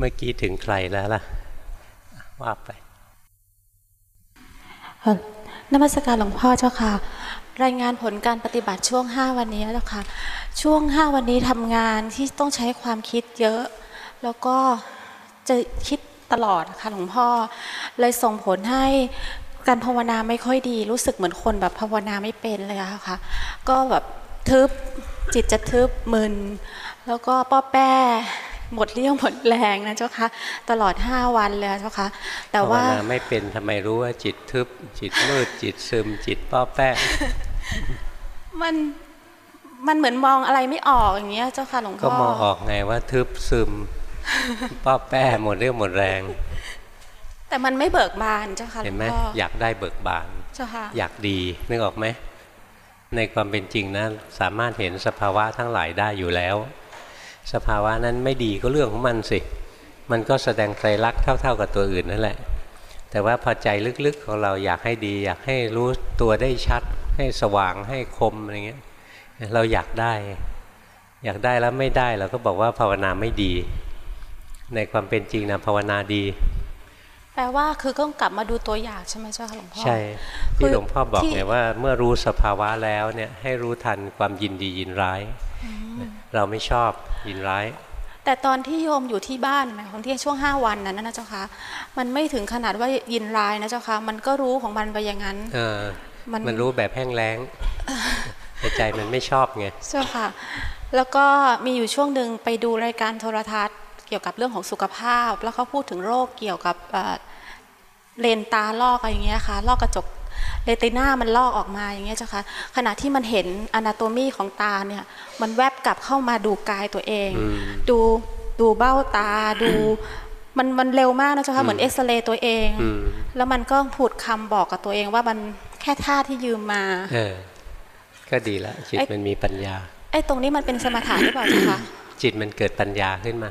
เมื่อกี้ถึงใครแล้วล่ะ ว่าไปนมัสการหลวงพ่อเจ้าค่ะ รายงานผลการปฏิบัติช่วงห้าวันนี้เจ้าค่ะ ช่วงห้าวันนี้ทำงานที่ต้องใช้ความคิดเยอะ แล้วก็จะคิดตลอดค่ะหลวงพ่อ เลยส่งผลให้การภาวนาไม่ค่อยดี รู้สึกเหมือนคนแบบภาวนาไม่เป็นเลยอะค่ะ ก็แบบทึบจิตจะทึบมึน แล้วก็ป้อแป้ หมดเรี่ยวหมดแรงนะเจ้าคะตลอดห้าวันเลยเจ้าคะแต่ว่าไม่เป็นทำไมรู้ว่าจิตทึบ จิตมืดจิตซึม จิตป้อแป้มันมันเหมือนมองอะไรไม่ออกอย่างเงี้ยเจ้าค่ะหลวงพ่อก็มองออกไงว่าทึบซึมป้อแป้หมดเรี่ยวหมดแรง แต่มันไม่เบิกบานเจ้าค่ะเห็นไหมอยากได้เบิกบานเจ้าค่ะอยากดีนึกออกไหมในความเป็นจริงนะสามารถเห็นสภาวะทั้งหลายได้อยู่แล้ว สภาวะนั้นไม่ดีก็เรื่องของมันสิ มันก็แสดงไตรลักษณ์เท่า ๆ กับตัวอื่นนั่นแหละ แต่ว่าพอใจลึกๆของเราอยากให้ดี อยากให้รู้ตัวได้ชัด ให้สว่างให้คมอะไรเงี้ยเราอยากได้ อยากได้แล้วไม่ได้เราก็บอกว่าภาวนาไม่ดี ในความเป็นจริงนะภาวนาดี แปลว่าคือต้องกลับมาดูตัวอย่างใช่ไหมเจ้าค่ะหลวงพ่อใช่ที่หลวงพ่อบอกไงว่า เมื่อรู้สภาวะแล้วเนี่ยให้รู้ทันความยินดียินร้าย เราไม่ชอบยินร้าย แต่ตอนที่โยมอยู่ที่บ้านหมายของที่ช่วงห้าวันนั้นนะเจ้าคะมันไม่ถึงขนาดว่ายินร้ายนะเจ้าคะมันก็รู้ของมันไปอย่างนั้นเออมันมันรู้แบบแห้งแล้งแต่ใจมันไม่ชอบไงเจ้าค่ะ แล้วก็มีอยู่ช่วงหนึ่งไปดูรายการโทรทัศน์เกี่ยวกับเรื่องของสุขภาพ แล้วเขาพูดถึงโรคเกี่ยวกับ เลนตาลอกอะไรอย่างเงี้ยค่ะ ลอกกระจกเลติน่ามันลอกออกมาอย่างเงี้ยเจ้าค่ะขณะที่มันเห็นอนาโตมีของตาเนี่ยมันแวบกลับเข้ามาดูกายตัวเอง ดูดูเบ้าตาดูมันมันเร็วมากนะเจ้าค่ะเหมือนเอ็กซเรย์ตัวเอง แล้วมันก็พูดคำบอกกับตัวเองว่ามันแค่ท่าที่ยืมมาเออก็ดีละจิตมันมีปัญญาไอ้ตรงนี้มันเป็นสมถะหรือเปล่าเจ้าค่ะจิตมันเกิดปัญญาขึ้นมา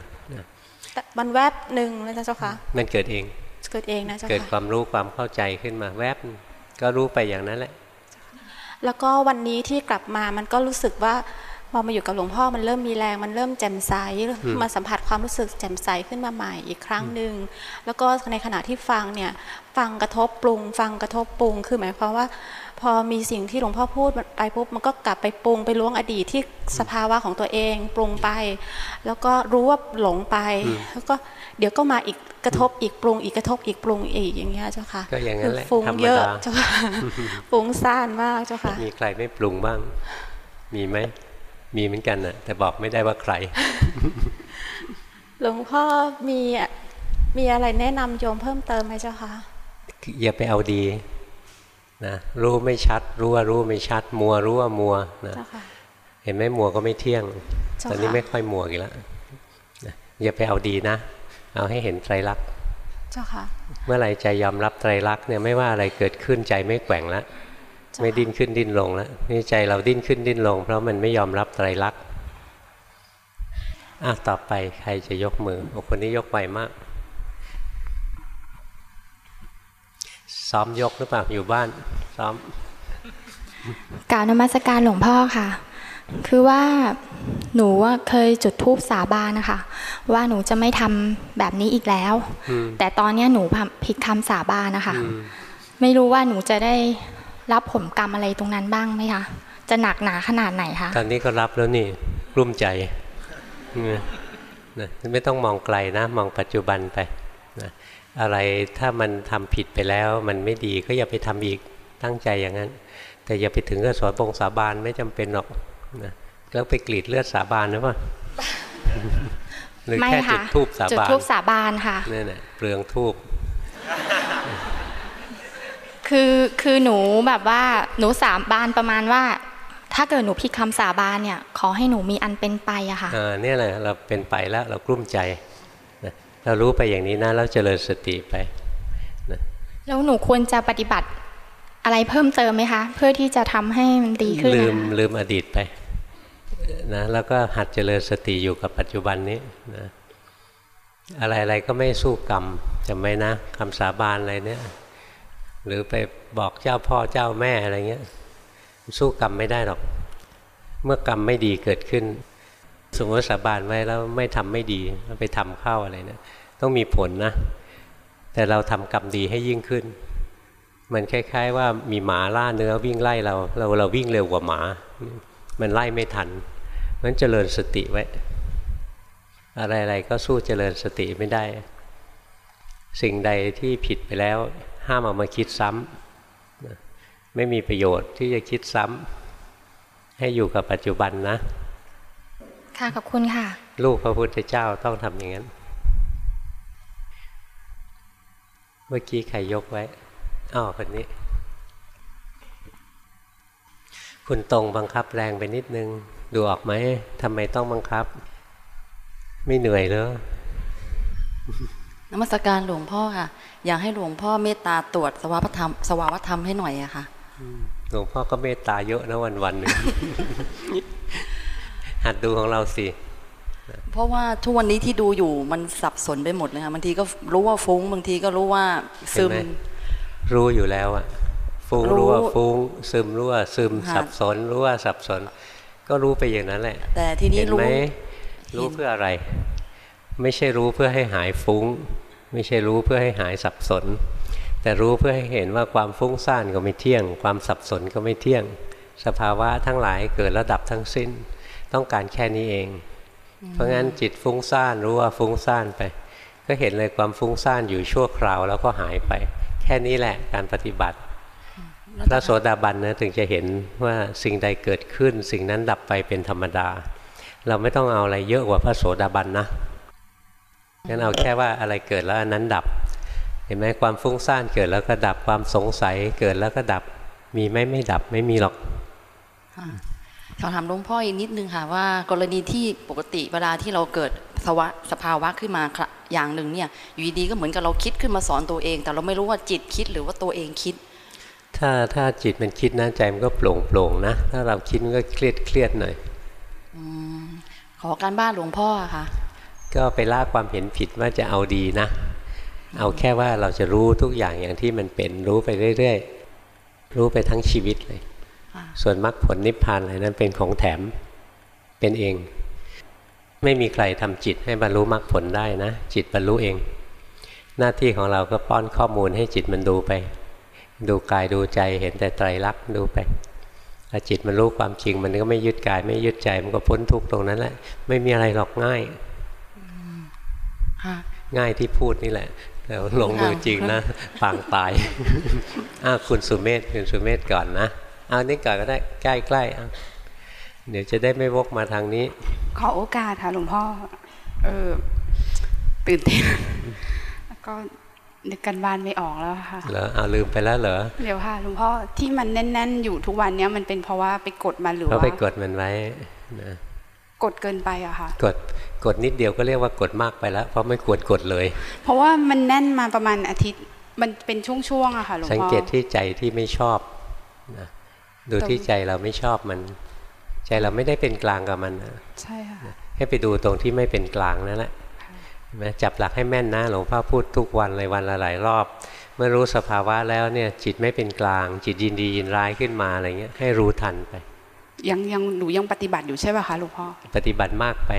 มันแวบหนึ่งนะเจ้าค่ะมันเกิดเอง เกิดเองนะเจ้าค่ะเกิดความรู้ความเข้าใจขึ้นมาแวบก็รู้ไปอย่างนั้นแหละ แล้วก็วันนี้ที่กลับมามันก็รู้สึกว่าพอมาอยู่กับหลวงพ่อมันเริ่มมีแรงมันเริ่มแจ่มใสมาสัมผัสความรู้สึกแจ่มใสขึ้นมาใหม่อีกครั้งหนึ่งแล้วก็ในขณะที่ฟังเนี่ยฟังกระทบปรุง ฟังกระทบปรุงคือหมายความว่า พอมีสิ่งที่หลวงพ่อพูดไปปุ๊บมันก็กลับไปปรุงไปล้วงอดีตที่สภาวะของตัวเองปรุงไป แล้วก็รู้ว่าหลงไป แล้วก็เดี๋ยวก็มาอีกกระทบอีกปรุงอีกกระทบอีกปรุงอีกอย่างเงี้ยเจ้าค่ะก็อย่างนั้นแหละฟุ้งเยอะเจ้าค่ะฟุ้งซ่านมากเจ้าค่ะมีใครไม่ปรุงบ้าง มีไหมมีเหมือนกันน่ะ แต่บอกไม่ได้ว่าใคร หลวงพ่อมีมีอะไรแนะนำโยมเพิ่มเติมไหมเจ้าคะอย่าไปเอาดี นะรู้ไม่ชัด รู้ว่ารู้ไม่ชัด มัวรู้ว่ามัวนะเห็นไหมมัวก็ไม่เที่ยง ตอนนี้ไม่ค่อยมัวอีกแล้วอย่าไปเอาดีนะ เอาให้เห็นไตรลักษณ์เจ้าค่ะเมื่อไรใจยอมรับไตรลักษณ์เนี่ยไม่ว่าอะไรเกิดขึ้นใจไม่แกว่งแล้วไม่ดิ้นขึ้นดิ้นลงแล้วนี่ใจเราดิ้นขึ้นดิ้นลง เพราะมันไม่ยอมรับไตรลักษณ์อะต่อไปใครจะยกมือโอ้คนนี้ยกไวมาก ซ้อมยกหรือเปล่าอยู่บ้านซ้อมกล่าวนมัสการหลวงพ่อค่ะ คือว่าหนูเคยจุดทูปสาบานนะคะ ว่าหนูจะไม่ทำแบบนี้อีกแล้ว แต่ตอนนี้หนูผิดคำสาบานนะคะ ไม่รู้ว่าหนูจะได้รับผลกรรมอะไรตรงนั้นบ้างไหมคะ จะหนักหนาขนาดไหนคะ ตอนนี้ก็รับแล้วนี่รุ่มใจนะไม่ต้องมองไกลนะ มองปัจจุบันไปนะ อะไรถ้ามันทำผิดไปแล้วมันไม่ดีก็อย่าไปทำอีกตั้งใจอย่างนั้น แต่อย่าไปถึงกับสอนปงสาบานไม่จำเป็นหรอกนะแล้วไปกรีดเลือดสาบานหรือเปล่าหรือแค่จุดทูบสาบานจุดทูบสาบานค่ะนี่แหละเปลืองทูบคือคือหนูแบบว่าหนูสาบานประมาณว่า ถ้าเกิดหนูผิดคำสาบานเนี่ย ขอให้หนูมีอันเป็นไปอะค่ะอ่าเนี่ยแหละเราเป็นไปแล้วเรากลุ้มใจ เรารู้ไปอย่างนี้นะแล้วเจริญสติไปแล้วหนูควรจะปฏิบัติอะไรเพิ่มเติมไหมคะ เพื่อที่จะทำให้มันดีขึ้นลืมลืมอดีตไปนะแล้วก็หัดเจริญสติอยู่กับปัจจุบันนี้นะอะไรอะไรก็ไม่สู้กรรมจำไว้นะคำสาบานอะไรเนี่ย หรือไปบอกเจ้าพ่อเจ้าแม่อะไรเงี้ย สู้กรรมไม่ได้หรอก เมื่อกรรมไม่ดีเกิดขึ้น สมมติสาบานไว้แล้วไม่ทำไม่ดีไปทำเข้าอะไรเนะี่ยต้องมีผลนะ แต่เราทำกรรมดีให้ยิ่งขึ้น มันคล้าย ๆ ว่ามีหมาล่าเนื้อวิ่งไล่เรา เราเราวิ่งเร็วกว่าหมา มันไล่ไม่ทันมันเจริญสติไว้ อะไรๆก็สู้เจริญสติไม่ได้ สิ่งใดที่ผิดไปแล้ว ห้ามเอามาคิดซ้ำไม่มีประโยชน์ที่จะคิดซ้ำให้อยู่กับปัจจุบันนะ ค่ะขอบคุณค่ะ ลูกพระพุทธเจ้าต้องทำอย่างนั้น เมื่อกี้ใครยกไว้อ้าวคนนี้ คุณตรงบังคับแรงไปนิดนึง ดูออกไหมทำไมต้องบังคับ ไม่เหนื่อยเลยนมัสการหลวงพ่อค่ะ อยากให้หลวงพ่อเมตตาตรวจสภาวธรรมสภาวธรรมให้หน่อยอะค่ะหลวงพ่อก็เมตตาเยอะนะวันวันๆหนึ่ง หัดดูของเราสิเพราะว่าทุกวันนี้ที่ดูอยู่มันสับสนไปหมดเลยค่ะบางทีก็รู้ว่าฟุ้งบางทีก็รู้ว่าซึมเห็นไหมรู้อยู่แล้วอะฟุ้งรู้รู้ว่าฟุ้งซึมรู้ว่าซึมค่ะสับสนรู้ว่าสับสน ก็รู้ไปอย่างนั้นแหละ แต่ทีนี้เห็นรู้ไหมรู้เพื่ออะไร ไม่ใช่รู้เพื่อให้หายฟุ้ง ไม่ใช่รู้เพื่อให้หายสับสน แต่รู้เพื่อให้เห็นว่าความฟุ้งซ่านก็ไม่เที่ยง ความสับสนก็ไม่เที่ยง สภาวะทั้งหลายเกิดระดับทั้งสิ้น ต้องการแค่นี้เอง เพราะงั้นจิตฟุ้งซ่านรู้ว่าฟุ้งซ่านไป ก็เห็นเลยความฟุ้งซ่านอยู่ชั่วคราวแล้วก็หายไป แค่นี้แหละการปฏิบัติพระโสดาบันนะถึงจะเห็นว่าสิ่งใดเกิดขึ้น สิ่งนั้นดับไปเป็นธรรมดา เราไม่ต้องเอาอะไรเยอะกว่าพระโสดาบันนะงั้นเอาแค่ว่าอะไรเกิดแล้วอันนั้นดับ เห็นไหมความฟุ้งซ่านเกิดแล้วก็ดับความสงสัยเกิดแล้วก็ดับ มีไหมไม่ดับไม่มีหรอกค่ะ ขอถามหลวงพ่ออีกนิดนึงค่ะว่ากรณีที่ปกติเวลาที่เราเกิดสวะสภาวะขึ้นมาค่ะอย่างหนึ่งเนี่ยอยู่ดีๆก็เหมือนกับเราคิดขึ้นมาสอนตัวเอง แต่เราไม่รู้ว่าจิตคิดหรือว่าตัวเองคิด ถ้าถ้าจิตมันคิดนะใจมันก็โปร่งโปร่งๆนะถ้าเราคิดมันก็เครียดเครียดหน่อยขอการบ้านหลวงพ่อค่ะ ก็ไปล่าความเห็นผิดว่าจะเอาดีนะ เอาแค่ว่าเราจะรู้ทุกอย่างอย่างที่มันเป็นรู้ไปเรื่อยๆ รู้ไปทั้งชีวิตเลยค่ะ ส่วนมรรคผลนิพพานอะไรนั้นเป็นของแถมเป็นเอง ไม่มีใครทำจิตให้บรรลุมรรคผลได้นะ จิตบรรลุเอง หน้าที่ของเราก็ป้อนข้อมูลให้จิตมันดูไป ดูกายดูใจเห็นแต่ไตรลักษณ์ดูไปถ้าจิตมันรู้ความจริง มันก็ไม่ยึดกาย ไม่ยึดใจมันก็พ้นทุกข์ตรงนั้นแหละ ไม่มีอะไรหรอกง่ายค่ะง่ายที่พูดนี่แหละแต่ลงมือจริงนะปางตายอ้าวคุณสุเมธคุณสุเมธก่อนนะ เอานี่ก่อนก็ได้ใกล้ๆเอาเดี๋ยวจะได้ไม่วกมาทางนี้ ขอโอกาสค่ะหลวงพ่อเออตื่นเต้นแล้วก็นึกกันบ้านไม่ออกแล้วค่ะเหรอเอาลืมไปแล้วเหรอเดี๋ยวค่ะหลวงพ่อที่มันแน่น ๆ อยู่ทุกวันเนี้ยมันเป็นเพราะว่าไปกดมันหรือเพราะว่าไปกดมันไว้นะกดเกินไปอะค่ะกดกดนิดเดียวก็เรียกว่ากดมากไปแล้ว เพราะไม่ควรกดเลย เพราะว่ามันแน่นมาประมาณอาทิตย์มันเป็นช่วงๆอะค่ะหลวงสังพ่อเกตที่ใจที่ไม่ชอบนะ ดูตรงที่ใจเราไม่ชอบมัน ใจเราไม่ได้เป็นกลางกับมันนะใช่ค่ะให้ไปดูตรงที่ไม่เป็นกลางนั่นแหละเห็นไหมจับหลักให้แม่นนะหลวงพ่อพูดทุกวันเลยวันละหลายรอบ เมื่อรู้สภาวะแล้วเนี่ยจิตไม่เป็นกลาง จิตยินดียินร้ายขึ้นมาอะไรเงี้ยให้รู้ทันไป ยังยังหนูยังปฏิบัติอยู่ใช่ป่ะคะหลวงพ่อปฏิบัติมากไป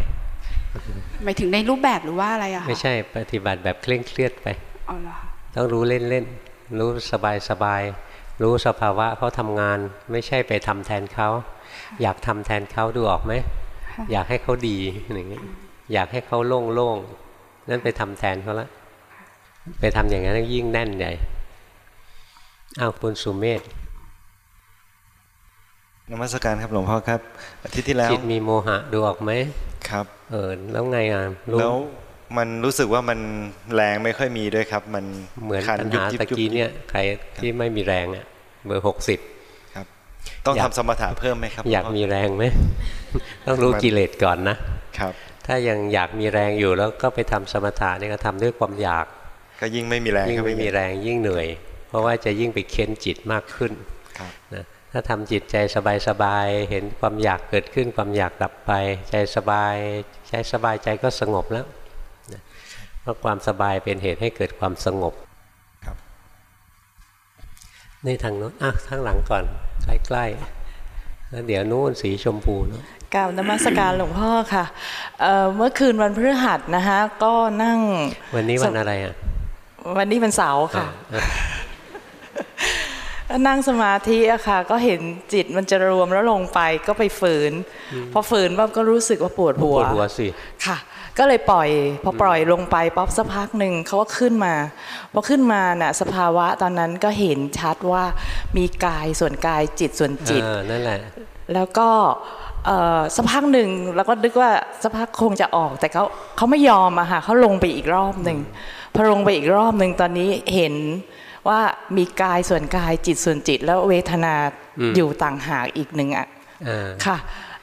หมายถึงในรูปแบบหรือว่าอะไรอะคะไม่ใช่ปฏิบัติแบบเคร่งเครียดไปอ๋อเหรอคะต้องรู้เล่นๆรู้สบายๆ รู้สภาวะเขาทำงานไม่ใช่ไปทำแทนเขาอยากทำแทนเขาดูออกไหมค่ะอยากให้เขาดีอย่างเงี้ยอยากให้เขาโล่งๆนั่นไปทำแทนเขาละไปทำอย่างนั้นยิ่งแน่นใหญ่อ้าวคุณสุเมธนมัสการครับหลวงพ่อครับอาทิตย์ที่แล้วจิตมีโมหะดูออกไหมครับ เออแล้วไงอะรู้แล้ว มันรู้สึกว่ามันแรงไม่ค่อยมีด้วยครับ มันเหมือนขัปัญยุหายิบตะกี้เนี่ยใครที่ไม่มีแรงอะเบอร์หกสิบครับ ต้องอยากทำสมถะเพิ่มไหมครับ อยากหลวงพ่มีแรงไหมต้องรู้กิเลสก่อนนะครับ ถ้ายังอยากมีแรงอยู่แล้วก็ไปทำสมถะนี่ก็ทำด้วยความอยาก ก็ยิ่งไม่มีแรงยิ่งเข้าปไม่มีแรงยิ่งเหนื่อย เพราะว่าจะยิ่งไปเค้นจิตมากขึ้นครับนะถ้าทำจิตใจสบายๆเห็นความอยากเกิดขึ้นความอยากดับไป ใจสบายใจสบายใจก็สงบแล้วนะเพ ราะความสบายเป็นเหตุให้เกิดความสงบครับนี่ทางโน้นอะข้างหลังก่อน ใกล้ๆแล้วเดี๋ยวนู้นสีชมพูเนอะกล่าวนมัสการหลวงพ่อค่ะเอ่อเมื่อคืนวันพฤหัสนะคะก็นั่ง วันนี้วันอะไรอะวันนี้วันเสาร์ค่ะอะนั่งสมาธิอะค่ะ ก็เห็นจิตมันจะรวมแล้วลงไปก็ไปฝืน พอฝืนปั๊บก็รู้สึกว่าปวดหัปววดหัวสิค่ะ ก็เลยปล่อยพอปล่อยลงไปป๊อบสักพักหนึ่งเขาก็ขึ้นมาพอขึ้นมาน่ะสภาวะตอนนั้นก็เห็นชัดว่ามีกายส่วนกายจิตส่วนจิตเออนั่นแหละแล้วก็เอ่อสักพักหนึ่งแล้วก็นึกว่าสักพักคงจะออก แต่เขาเขาไม่ยอมอะค่ะเขาลงไปอีกรอบหนึ่งพอลงไปอีกรอบหนึ่งตอนนี้เห็นว่ามีกายส่วนกายจิตส่วนจิต แล้วเวทนาอืมอยู่ต่างหากอีกหนึ่งอะเออค่ะ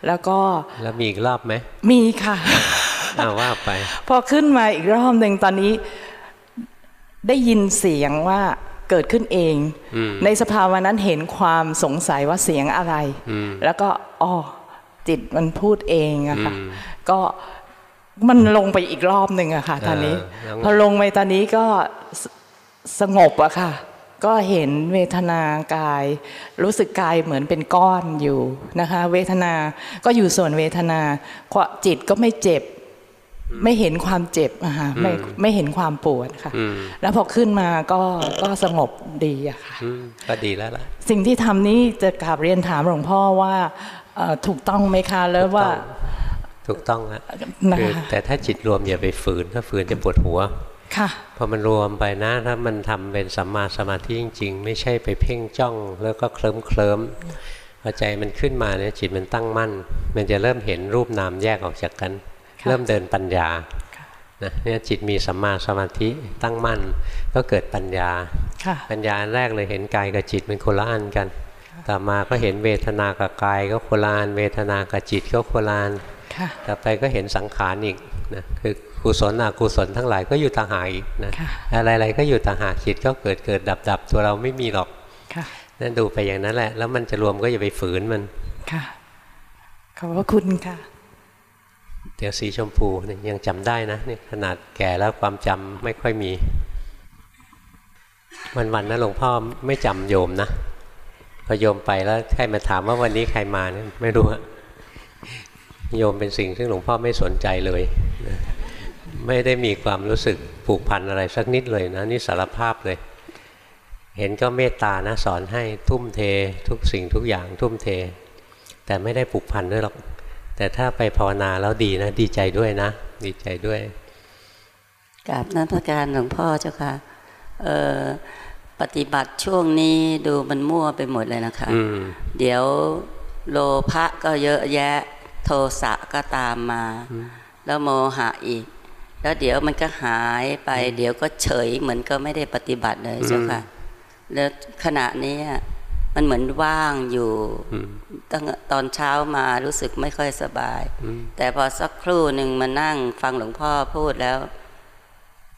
แล้วก็แล้วมีอีกรอบไหมมีค่ะ อ้าวว่าไป พอขึ้นมาอีกรอบหนึ่งตอนนี้ ได้ยินเสียงว่าเกิดขึ้นเองอืมในสภาวะนั้นเห็นความสงสัยว่าเสียงอะไรอืมแล้วก็อ๋อจิตมันพูดเองอะค่ะอืมก็มันลงไปอีกรอบหนึ่งอะค่ะตอนนี้เออแล้วไงพอลงไปตอนนี้ก็สสงบอะค่ะ ก็เห็นเวทนากาย รู้สึกกายเหมือนเป็นก้อนอยู่นะคะ เวทนาก็อยู่ส่วนเวทนาความจิตก็ไม่เจ็บ ไม่เห็นความเจ็บอะค่ะไม่ไม่เห็นความปวดค่ะอืมแล้วพอขึ้นมาก็ก็สงบดีอะค่ะอืมก็ดีแล้วล่ะสิ่งที่ทำนี้จะกราบเรียนถามหลวงพ่อว่าเอ่อถูกต้องไหมคะแล้วว่า ถูกต้องแล้วนะคือคะแต่ถ้าจิตรวมอย่าไปฝืนถ้าฝืนจะปวดหัวค่ะพอมันรวมไปนะถ้ามันทำเป็นสัมมาสมาธิจริง ๆ ไม่ใช่ไปเพ่งจ้องแล้วก็เคลิ้มเคลิ้มพอใจมันขึ้นมาเนี่ยจิตมันตั้งมั่น มันจะเริ่มเห็นรูปนามแยกออกจากกันค่ะ เริ่มเดินปัญญานะเนี่ยจิตมีสัมมาสมาธิตั้งมั่นก็เกิดปัญญาค่ะปัญญาอันแรกเลยเห็นกายกับจิตเป็นคนละอันกัน ต่อมาก็เห็นเวทนากับกายก็คนละอันเวทนากับจิตก็คนละอันค่ะต่อไปก็เห็นสังขารอีกนะคือกุศลอกุศลทั้งหลายก็อยู่ต่างหากอีกนะค่ะอะไรๆก็อยู่ต่างหากจิตก็เกิดเกิดดับดับตัวเราไม่มีหรอกค่ะนั่นดูไปอย่างนั้นแหละ แล้วมันจะรวมก็อย่าไปฝืนมันค่ะขอบพระคุณค่ะ เดี๋ยวสีชมพูเนี่ยยังจำได้นะนี่ขนาดแก่แล้วความจำไม่ค่อยมี วันๆนนะหลวงพ่อไม่จำโยมนะพอโยมไปแล้วใครมาถามว่าวันนี้ใครมาเนี่ยไม่รู้อะโยมเป็นสิ่งที่งหลวงพ่อไม่สนใจเลย ไม่ได้มีความรู้สึกผูกพันอะไรสักนิดเลยนะนี่สารภาพเลย เห็นก็เมตตานะสอนให้ทุ่มเททุกสิ่งทุกอย่างทุ่มเท แต่ไม่ได้ผูกพันด้วยหรอก แต่ถ้าไปภาวนาแล้วดีนะ ดีใจด้วยนะ ดีใจด้วยกราบนักการหลวงพ่อเจ้าค่ะเอ่อปฏิบัติช่วงนี้ดูมันมั่วไปหมดเลยนะคะอืมเดี๋ยวโลภะก็เยอะแยะ โทสะก็ตามมา แล้วโมหะอีก แล้วเดี๋ยวมันก็หายไป เดี๋ยวก็เฉยเหมือนก็ไม่ได้ปฏิบัติเลยเจ้าค่ะ แล้วขณะนี้ มันเหมือนว่างอยู่อืมตั้งตอนเช้ามารู้สึกไม่ค่อยสบายอืมแต่พอสักครู่หนึ่งมานั่งฟังหลวงพ่อพูดแล้ว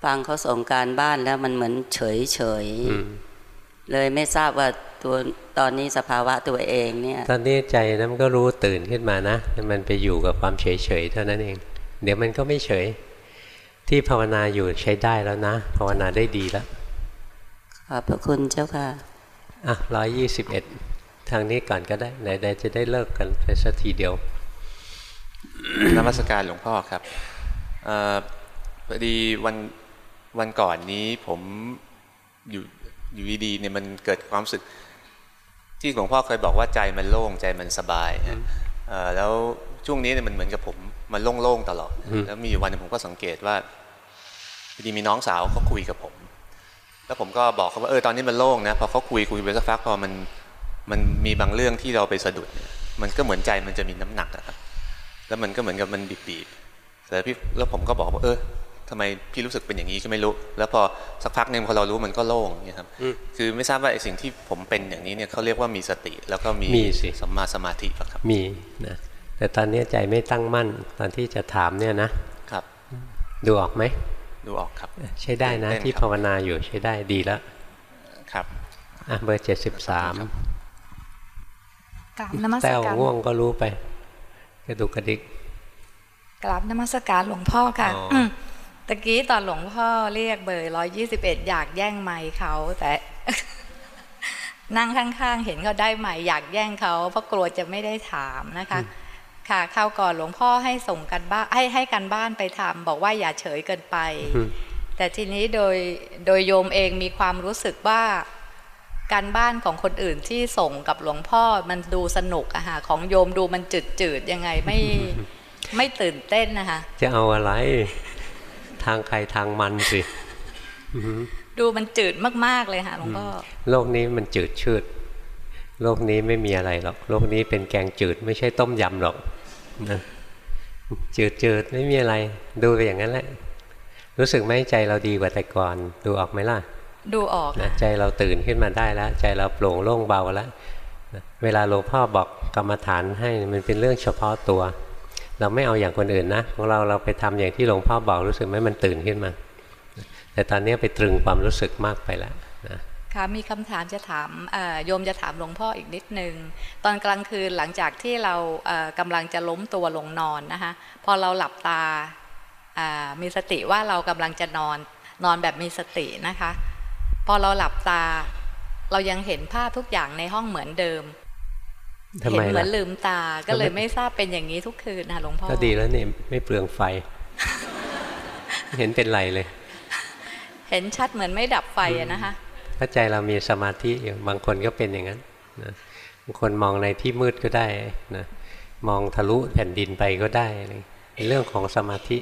ฟังเขาส่งการบ้านแล้วมันเหมือนเฉยเฉยๆอืมเลยไม่ทราบว่าตัวตอนนี้สภาวะตัวเองเนี่ย ตอนนี้ใจนะมันก็รู้ตื่นขึ้นมานะมันไปอยู่กับความเฉยเฉยๆเท่านั้นเอง เดี๋ยวมันก็ไม่เฉย ที่ภาวนาอยู่ใช้ได้แล้วนะ ภาวนาได้ดีแล้วขอบพระคุณเจ้าค่ะ อะร้อยยี่สิบเอ็ดทางนี้ก่อนก็ได้ ไหนๆจะได้เลิกกันไปสักทีเดียวนมัสการหลวงพ่อครับเออพอดีวันวันก่อนนี้ผมอยู่อยู่ดีๆเนี่ยมันเกิดความรู้สึก ที่หลวงพ่อเคยบอกว่าใจมันโล่งใจมันสบายฮะเอ่อแล้วช่วงนี้เนี่ยมันเหมือนกับผมมันโล่งๆตลอดอืมแล้วมีอยู่วันหนึงผมก็สังเกตว่าพอดีมีน้องสาวเขาคุยกับผม แล้วผมก็บอกเขาว่าเออตอนนี้มันโล่งนะพอเขาคุยคุยไปสักพักพอมันมันมีบางเรื่องที่เราไปสะดุดเนี่ยมันก็เหมือนใจมันจะมีน้ำหนักอะครับแล้วมันก็เหมือนกับมันบีบๆแต่พี่แล้วผมก็บอกว่าเออทำไมพี่รู้สึกเป็นอย่างนี้ก็ไม่รู้ แล้วพอสักพักหนึ่งพอเรารู้มันก็โล่งอย่างเงี้ยครับอืมคือไม่ทราบว่าไอ้สิ่งที่ผมเป็นอย่างนี้เนี่ยเขาเรียกว่ามีสติ แล้วก็มีมีสิสัมมาสมาธิปะครับมีนะแต่ตอนนี้ใจไม่ตั้งมั่นตอนที่จะถามเนี่ยนะครับ ดูออกไหม ดูออกครับ ใช้ได้นะเล่นๆที่ครับภาวนาอยู่ใช้ได้ดีแล้วครับอะเบอร์เจ็ดสิบสามกราบนมัสแต้วการง่วงก็รู้ไป กระดุกกระดิกกราบนมัสการหลวงพ่อค่ะอ๋ออืมตะกี้ตอนหลวงพ่อเรียกเบอร์ร้อยยี่สิบเอ็ดอยากแย่งไมค์เขาแต่นั่งข้างๆ เห็นเขาได้ใหม่อยากแย่งเขาเพราะกลัวจะไม่ได้ถามนะคะ ค่ะคราวก่อนหลวงพ่อให้ส่งกันบ้านให้ให้กันบ้านไปทำบอกว่าอย่าเฉยเกินไปอืมแต่ทีนี้โดยโดยโยมเองมีความรู้สึกว่าการบ้านของคนอื่นที่ส่งกับหลวงพ่อมันดูสนุกอะค่ะของโยมดูมันจืดจืดๆยังไงไม่ไม่ตื่นเต้นนะคะจะเอาอะไร ทางใครทางมันสิอือหือดูมันจืดมาก ๆ เลยค่ะหลวงพ่อโลกนี้มันจืดชืดโลกนี้ไม่มีอะไรหรอก โลกนี้เป็นแกงจืดไม่ใช่ต้มยำหรอก นะจืดจืดไม่มีอะไร ดูไปอย่างนั้นแหละ รู้สึกไหมใจเราดีกว่าแต่ก่อน ดูออกไหมล่ะ ดูออกนะค่ะใจเราตื่นขึ้นมาได้แล้ว ใจเราโปร่งโล่งเบาแล้วนะเวลาหลวงพ่อบอกกรรมฐานให้มันเป็นเรื่องเฉพาะตัว เราไม่เอาอย่างคนอื่นนะของเราเราไปทำอย่างที่หลวงพ่อบอกรู้สึกไหมมันตื่นขึ้นมา แต่ตอนนี้ไปตรึงความรู้สึกมากไปแล้วนะ ค่ะมีคำถามจะถามเอ่อโยมจะถามหลวงพ่ออีกนิดนึง ตอนกลางคืนหลังจากที่เราเอ่อกำลังจะล้มตัวลงนอนนะคะพอเราหลับตาอ่ามีสติว่าเรากำลังจะนอนนอนแบบมีสตินะคะ พอเราหลับตา เรายังเห็นภาพทุกอย่างในห้องเหมือนเดิมทำเห็ไมนเหมืล่ะอนลืมตาก็เลยไม่ทราบเป็นอย่างนี้ทุกคืนนะคะหลวงพ่อก็ดีแล้วนี่ไม่เปลืองไฟ เห็นเป็นไรเลย เห็นชัดเหมือนไม่ดับไฟอะนะคะ ถ้าใจเรามีสมาธิอยู่บางคนก็เป็นอย่างนั้นนะบางคนมองในที่มืดก็ได้นะมองทะลุแผ่นดินไปก็ได้เป็นเรื่องของสมาธิ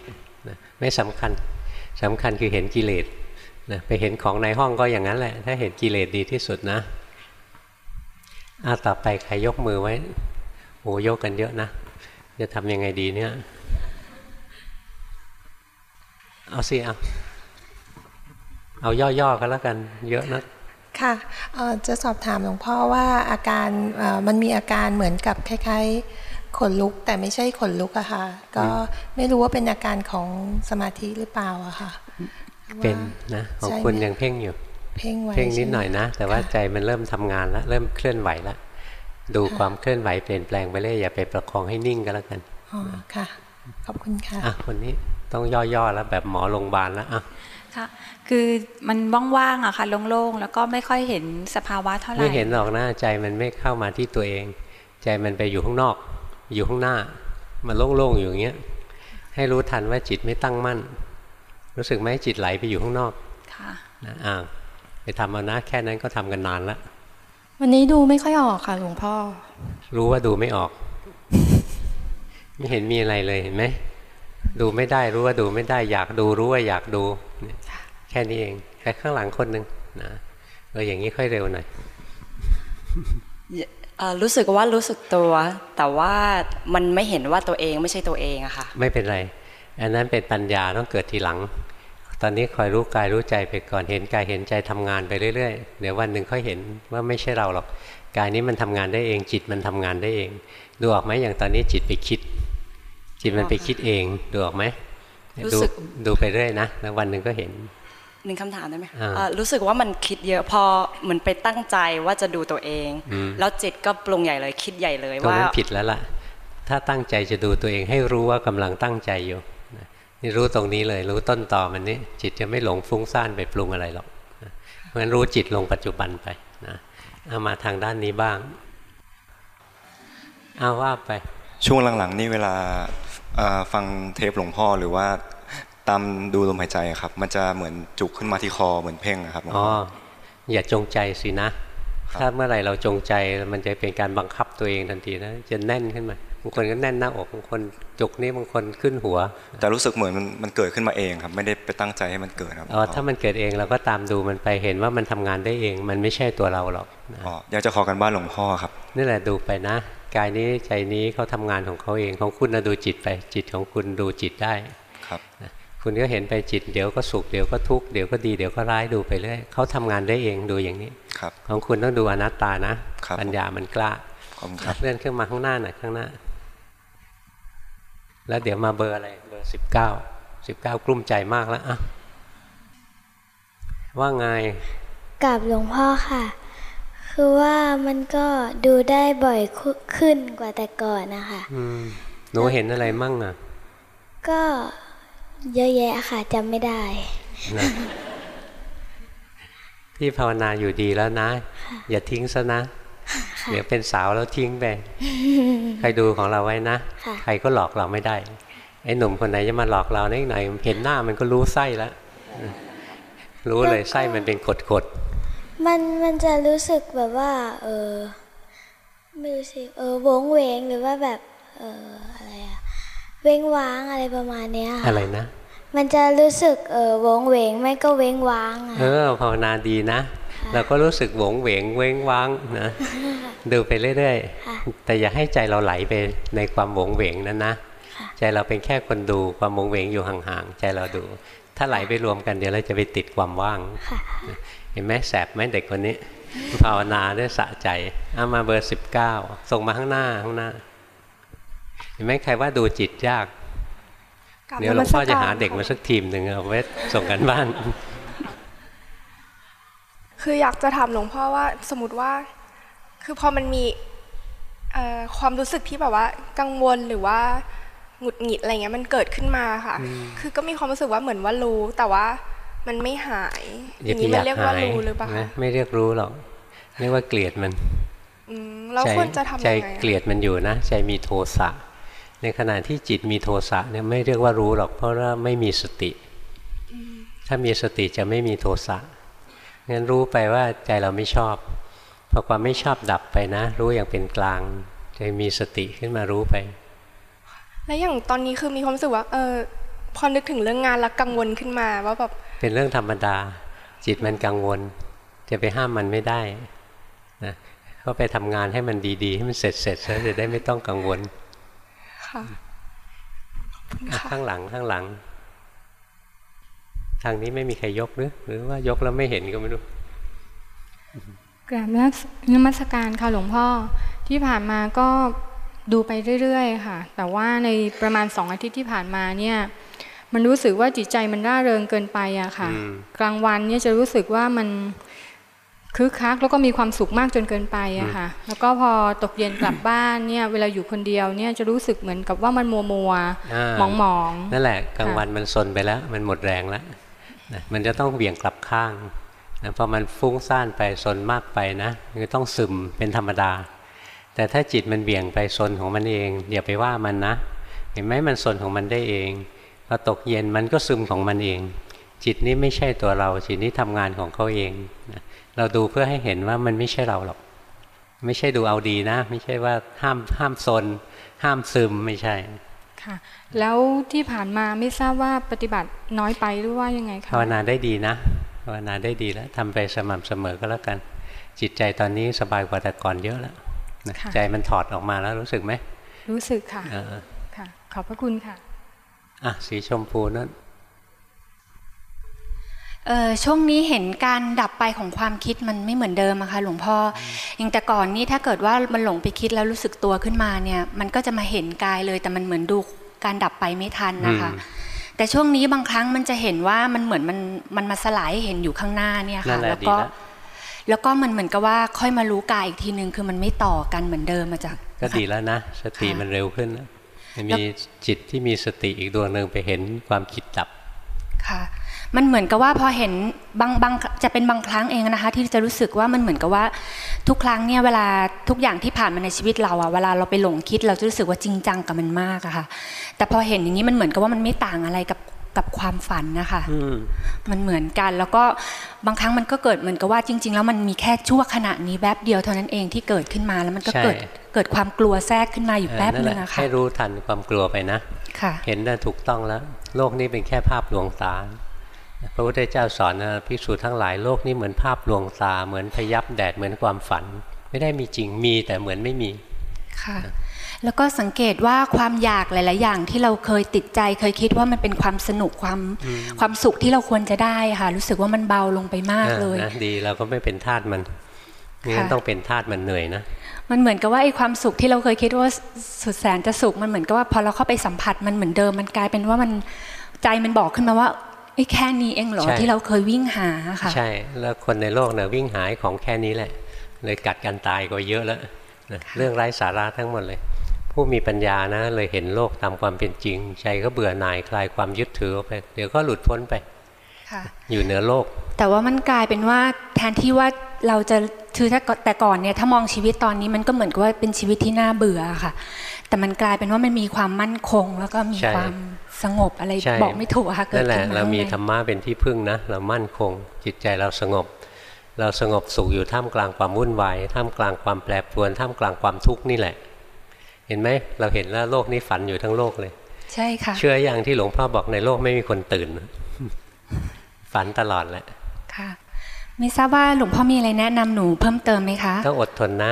นะไม่สำคัญสำคัญคือเห็นกิเลสนะไปเห็นของในห้องก็อย่างนั้นแหละ ถ้าเห็นกิเลสดีที่สุดนะอาต่อไปใครยกมือไว้โอ้ยกกันเยอะนะ จะทำยังไงดีเนี่ย เอาสิเอา เอาย่อๆกันแล้วกันเยอะนะค่ะเอ่อจะสอบถามหลวงพ่อว่าอาการเอ่อมันมีอาการเหมือนกับคล้ายๆขนลุกแต่ไม่ใช่ขนลุกอะค่ะ ก็ไม่รู้ว่าเป็นอาการของสมาธิหรือเปล่าอะค่ะ เป็นนะของใช่ไหมคุณยังเพ่งอยู่ เพ่งไว้เพ่งนิดใช่ไมหน่อยนะ แต่ว่าใจมันเริ่มทำงานแล้วเริ่มเคลื่อนไหวแล้วดูความเคลื่อนไหวเปลี่ยนแปลงไปเรื่อยอย่าไปประคองให้นิ่งก็แล้วกันอ๋อค่ะ ขอบคุณค่ะอะคนนี้ต้องย่อๆแล้วแบบหมอโรงพยาบาลแล้วอะ ค่ะคือมันว่างๆอะค่ะโล่งๆแล้วก็ไม่ค่อยเห็นสภาวะเท่าไหร่ไม่เห็นหรอกนะใจมันไม่เข้ามาที่ตัวเอง ใจมันไปอยู่ข้างนอก อยู่ข้างหน้า มันโล่งๆอยู่อย่างเงี้ยให้รู้ทันว่าจิตไม่ตั้งมั่น รู้สึกไหมจิตไหลไปอยู่ข้างนอกค่ะนะอ่าไปทำเอานะแค่นั้นก็ทำกันนานแล้ววันนี้ดูไม่ค่อยออกค่ะหลวงพ่อ รู้ว่าดูไม่ออก ไม่เห็นมีอะไรเลยเห็นไหม ดูไม่ได้รู้ว่าดูไม่ได้ อยากดูรู้ว่าอยากดูเนี่ยแค่นี้เองแค่ข้างหลังคนหนึ่งนะเอออย่างนี้ค่อยเร็วหน่อยเอ่อรู้สึกว่ารู้สึกตัว แต่ว่ามันไม่เห็นว่าตัวเองไม่ใช่ตัวเองอะค่ะไม่เป็นไร อันนั้นเป็นปัญญาต้องเกิดทีหลัง ตอนนี้คอยรู้กายรู้ใจไปก่อนเห็นกายเห็นใจทำงานไปเรื่อยๆเดี๋ยววันหนึ่งค่อยเห็นว่าไม่ใช่เราหรอกกายนี้มันทำงานได้เองจิตมันทำงานได้เอง ดูออกไหมอย่างตอนนี้จิตไปคิด จิตมันไปคิดเองดูออกไหมรู้ดูสึกดูไปเรื่อยนะแล้ววันหนึ่งก็เห็นหนึ่งคำถามได้ไหมคะอ่าเอ่อรู้สึกว่ามันคิดเยอะพอเหมือนไปตั้งใจว่าจะดูตัวเองอืมแล้วจิตก็ปรุงใหญ่เลยคิดใหญ่เลยตรงว่านั้นผิดแล้วล่ะ ถ้าตั้งใจจะดูตัวเองให้รู้ว่ากำลังตั้งใจอยู่นะนี่รู้ตรงนี้เลยรู้ต้นต่อมันนี้จิตจะไม่หลงฟุ้งซ่านไปปรุงอะไรหรอกนะเพราะฉะนั้นรู้จิตลงปัจจุบันไปนะเอามาทางด้านนี้บ้างเอาว่าไปช่วงหลังๆนี่เวลาเอ่อ ฟังเทปหลวงพ่อหรือว่าตามดูลมหายใจอะครับ มันจะเหมือนจุกขึ้นมาที่คอเหมือนเพ่งนะครับหลวงอ๋อพ่ออย่าจงใจสินะ ถ้าเมื่อไหร่เราจงใจมันจะเป็นการบังคับตัวเองทันทีนะจะแน่นขึ้นมาบางคนก็แน่นหน้าอกบางคนจุกนี่บางคนขึ้นหัว แต่รู้สึกเหมือนมันมันเกิดขึ้นมาเองครับ ไม่ได้ไปตั้งใจให้มันเกิดครับอ๋อถ้ามันเกิดเองเราก็ตามดูมันไปเห็นว่ามันทำงานได้เอง มันไม่ใช่ตัวเราหรอกนะอ๋ออยากจะขอกันบ้านหลวงพ่อครับนี่แหละดูไปนะ กายนี้ใจนี้เขาทำงานของเขาเองของคุณนะดูจิตไป จิตของคุณดูจิตได้ครับนะคุณก็เห็นไปจิตเดี๋ยวก็สุขเดี๋ยวก็ทุกข์เดี๋ยวก็ดีเดี๋ยวก็ร้ายดูไปเรื่อยเขาทำงานได้เองดูอย่างนี้ครับของคุณต้องดูอนัตตานะครับปัญญามันกล้าขอบคุณครับเลื่อนขึ้นมาข้างหน้าหน่อยข้างหน้า แล้วเดี๋ยวมาเบอร์อะไรเบอร์สิบเก้าสิบเก้ากลุ้มใจมากแล้วอะว่าไงกับหลวงพ่อค่ะ คือว่ามันก็ดูได้บ่อยคุขึ้นกว่าแต่ก่อนนะคะอืมหนูเห็นอะไรมั่งอะ ก็เยอะแยะค่ะจำไม่ได้นะพี่ภาวนาอยู่ดีแล้วนะ อย่าทิ้งซะนะ เดี๋ยวเป็นสาวแล้วทิ้งไป ใครดูของเราไว้นะค่ะใครก็หลอกเราไม่ได้ ไอ้หนุ่มคนไหนจะมาหลอกเรานิดหน่อย เห็นหน้ามันก็รู้ไส้แล้ว รู้เลยไส้มันเป็นกดกด มันมันจะรู้สึกแบบว่า เออไม่รู้สิเออวงเวงหรือว่าแบบ เอออะไรอะเว้งว้างอะไรประมาณเนี้ยๆค่ะอะไรนะ มันจะรู้สึกเออวงเวงไม่ก็เว้งว้างอะเออภาวนาดีนะเราก็รู้สึกหวงเหวงเว้งว้างนะดูไปเรื่อยค่ะๆแต่อย่าให้ใจเราไหลไปในความหวงเหวงนั้นนะใจเราเป็นแค่คนดูความหวงเหวงอยู่ห่างๆใจเราดู ถ้าไหลไปรวมกันเดี๋ยวเราจะไปติดความว่างค่ะ เห็นไหมแสบไหมเด็กคนนี้ภาวนาด้วยสะใจเอามาเบอร์สิบเก้าส่งมาข้างหน้าข้างหน้า เห็นไหมใครว่าดูจิตยากกราบเดี๋ยวหลวงพ่อนมัสการจะหาเด็กมาสักทีมหนึ่งเอาไว้ส่งกันบ้าน คืออยากจะถามหลวงพ่อว่าสมมติว่า คือพอมันมีเอ่อความรู้สึกที่แบบว่า กังวลหรือว่าหงุดหงิดอะไรเงี้ยมันเกิดขึ้นมาค่ะอืมคือก็มีความรู้สึกว่าเหมือนว่ารู้แต่ว่า มันไม่หายออย่าย่างไปนี้อมัยานกเรียกหาว่ายรู้หรือเปล่านะคะไม่เรียกรู้หรอกเรียกว่าเกลียดมันอืมเราใจควรจะทำใจยังไงเกลียดมันอยู่นะ ใจมีโทสะ ในขณะที่จิตมีโทสะเนี่ยไม่เรียกว่ารู้หรอก เพราะว่าไม่มีสติ ถ้ามีสติจะไม่มีโทสะงั้นรู้ไปว่าใจเราไม่ชอบพอความไม่ชอบดับไปนะ รู้อย่างเป็นกลางจะมีสติขึ้นมารู้ไป แล้วอย่างตอนนี้คือมีความรู้สึกว่าเออ พอนึกถึงเรื่องงานแล้วกังวลขึ้นมาว่าแบบเป็นเรื่องธรรมดา จิตมันกังวล จะไปห้ามมันไม่ได้นะก็ไปทำงานให้มันดีๆ ให้มันเสร็จเสร็จแล้วจะได้ไม่ต้องกังวลค่ะอะข้างหลังข้างหลัง ทางนี้ไม่มีใครยกหรือหรือว่ายกแล้วไม่เห็นก็ไม่รู้กราบนมัสนมัสการค่ะหลวงพ่อที่ผ่านมาก็ดูไปเรื่อย ๆ ค่ะ แต่ว่าในประมาณสองอาทิตย์ที่ผ่านมาเนี่ย มันรู้สึกว่าจิตใจมันร่าเริงเกินไปอะค่ะอืมกลางวันเนี่ยจะรู้สึกว่ามันคึกคักแล้วก็มีความสุขมากจนเกินไปอะค่ะ แล้วก็พอตกเย็นกลับบ้านเนี่ย เวลาอยู่คนเดียวเนี่ยจะรู้สึกเหมือนกับว่ามันมัวมัวๆอ่าหมองหมองๆนั่นแหละกลางวันมันซนไปแล้ว มันหมดแรงแล้วนะมันจะต้องเบี่ยงกลับข้างนะพอมันฟุ้งซ่านไปซนมากไปนะมันก็ต้องซึมเป็นธรรมดา แต่ถ้าจิตมันเบี่ยงไปซนของมันเองอย่าไปว่ามันนะ เห็นไหมมันซนของมันได้เอง พอตกเย็นมันก็ซึมของมันเอง จิตนี้ไม่ใช่ตัวเรา จิตนี้ทำงานของเขาเองนะเราดูเพื่อให้เห็นว่ามันไม่ใช่เราหรอก ไม่ใช่ดูเอาดีนะ ไม่ใช่ว่าห้ามห้ามซนห้ามซึมไม่ใช่ค่ะแล้วที่ผ่านมาไม่ทราบว่าปฏิบัติน้อยไปหรือว่ายังไงคะภาวนาได้ดีนะภาวนาได้ดีแล้วทำไปสม่ำเสมอก็แล้วกัน จิตใจตอนนี้สบายกว่าแต่ก่อนเยอะแล้วนะค่ะใจมันถอดออกมาแล้วรู้สึกไหมรู้สึกค่ะเออค่ะ ขอบพระคุณค่ะ อะสีชมพูนั่นเออช่วงนี้เห็นการดับไปของความคิดมันไม่เหมือนเดิมอะค่ะหลวงพ่ออย่างแต่ก่อนนี่ถ้าเกิดว่ามันหลงไปคิดแล้วรู้สึกตัวขึ้นมาเนี่ย มันก็จะมาเห็นกายเลยแต่มันเหมือนดูการดับไปไม่ทันนะคะอืมแต่ช่วงนี้บางครั้งมันจะเห็นว่ามันเหมือนมันมันมาสลายให้เห็นอยู่ข้างหน้าเนี่ยนั่ค่ะนแหละแล้วดีก็แล้วแล้วก็มันเหมือนกับว่าค่อยมารู้กายอีกทีนึงคือมันไม่ต่อกันเหมือนเดิมมาจากก็ดีแล้วนะสติมันเร็วขึ้นแล้วมัน มีจิตที่มีสติอีกดวงหนึ่งไปเห็นความคิดดับค่ะมันเหมือนกับว่าพอเห็นบางบางจะเป็นบางครั้งเองนะคะ ที่จะรู้สึกว่ามันเหมือนกับว่าทุกครั้งเนี่ยเวลาทุกอย่างที่ผ่านมาในชีวิตเราอะเวลาเราไปหลงคิดเราจะรู้สึกว่าจริงจังกับมันมากอะค่ะ แต่พอเห็นอย่างนี้มันเหมือนกับว่ามันไม่ต่างอะไรกับ กับความฝันนะคะอืมมันเหมือนกันแล้วก็บางครั้งมันก็เกิดเหมือนกับว่าจริง ๆ แล้วมันมีแค่ชั่วขณะนี้แป๊บเดียวเท่านั้นเองที่เกิดขึ้นมาแล้วมันก็ใช่เกิดเกิดความกลัวแทรกขึ้นมาอยู่แป๊บเออนึนั่นงแหละอะค่ะให้รู้ทันความกลัวไปนะค่ะ เห็นได้ถูกต้องแล้ว โลกนี้เป็นแค่ภาพลวงตาพระพุทธเจ้าสอนนะภิกษุทั้งหลายโลกนี้เหมือนภาพลวงตาเหมือนพยับแดดเหมือนความฝัน ไม่ได้มีจริงมีแต่เหมือนไม่มีค่ะ แล้วก็สังเกตว่าความอยากหลาย ๆ อย่างที่เราเคยติดใจ เคยคิดว่ามันเป็นความสนุกความอืมความสุขที่เราควรจะได้ค่ะ รู้สึกว่ามันเบาลงไปมากเลยออนะดีเราก็ไม่เป็นทาสมันไม่งั้นค่ะต้องเป็นทาสมันเหนื่อยนะมันเหมือนกับว่าไอ้ความสุขที่เราเคยคิดว่าสุดแสนจะสุขมันเหมือนกับว่าพอเราเข้าไปสัมผัสมันเหมือนเดิมมันกลายเป็นว่ามันใจมันบอกขึ้นมาว่าไอ้แค่นี้เองเหรอใช่ที่เราเคยวิ่งหาค่ะใช่แล้วคนในโลกเนี่ยวิ่งหายของแค่นี้แหละเลยกัดกันตายก็เยอะแล้วนะเรื่องไร้สาระทั้งหมดเลย ผู้มีปัญญานะ เลยเห็นโลกตามความเป็นจริง ใจก็เบื่อหน่ายคลายความยึดถือออกไป เดี๋ยวก็หลุดพ้นไปค่ะอยู่เหนือโลก แต่ว่ามันกลายเป็นว่าแทนที่ว่าเราจะคือถ้าแต่ก่อนเนี่ยถ้ามองชีวิตตอนนี้มันก็เหมือนกับว่าเป็นชีวิตที่น่าเบื่อค่ะ แต่มันกลายเป็นว่ามันมีความมั่นคง แล้วก็มีใช่ความสงบอะไรใช่บอกไม่ถูกอะค่ะเกินั่ดนแหขึ้ละนมาเรามีข้งในธรรมะเป็นที่พึ่งนะเรามั่นคง จิตใจเราสงบ เราสงบสุขอยู่ท่ามกลางความวุ่นวายท่ามกลางความแปรปรวนท่ามกลางความทุกข์นี่แหละ เห็นไหมเราเห็นแล้วโลกนี้ฝันอยู่ทั้งโลกเลย ใช่ค่ะ เชื่ออย่างที่หลวงพ่อบอกในโลกไม่มีคนตื่น ฝันตลอดแหละค่ะไม่ทราบว่าหลวงพ่อมีอะไรแนะนำหนูเพิ่มเติมไหมคะต้องอดทนนะ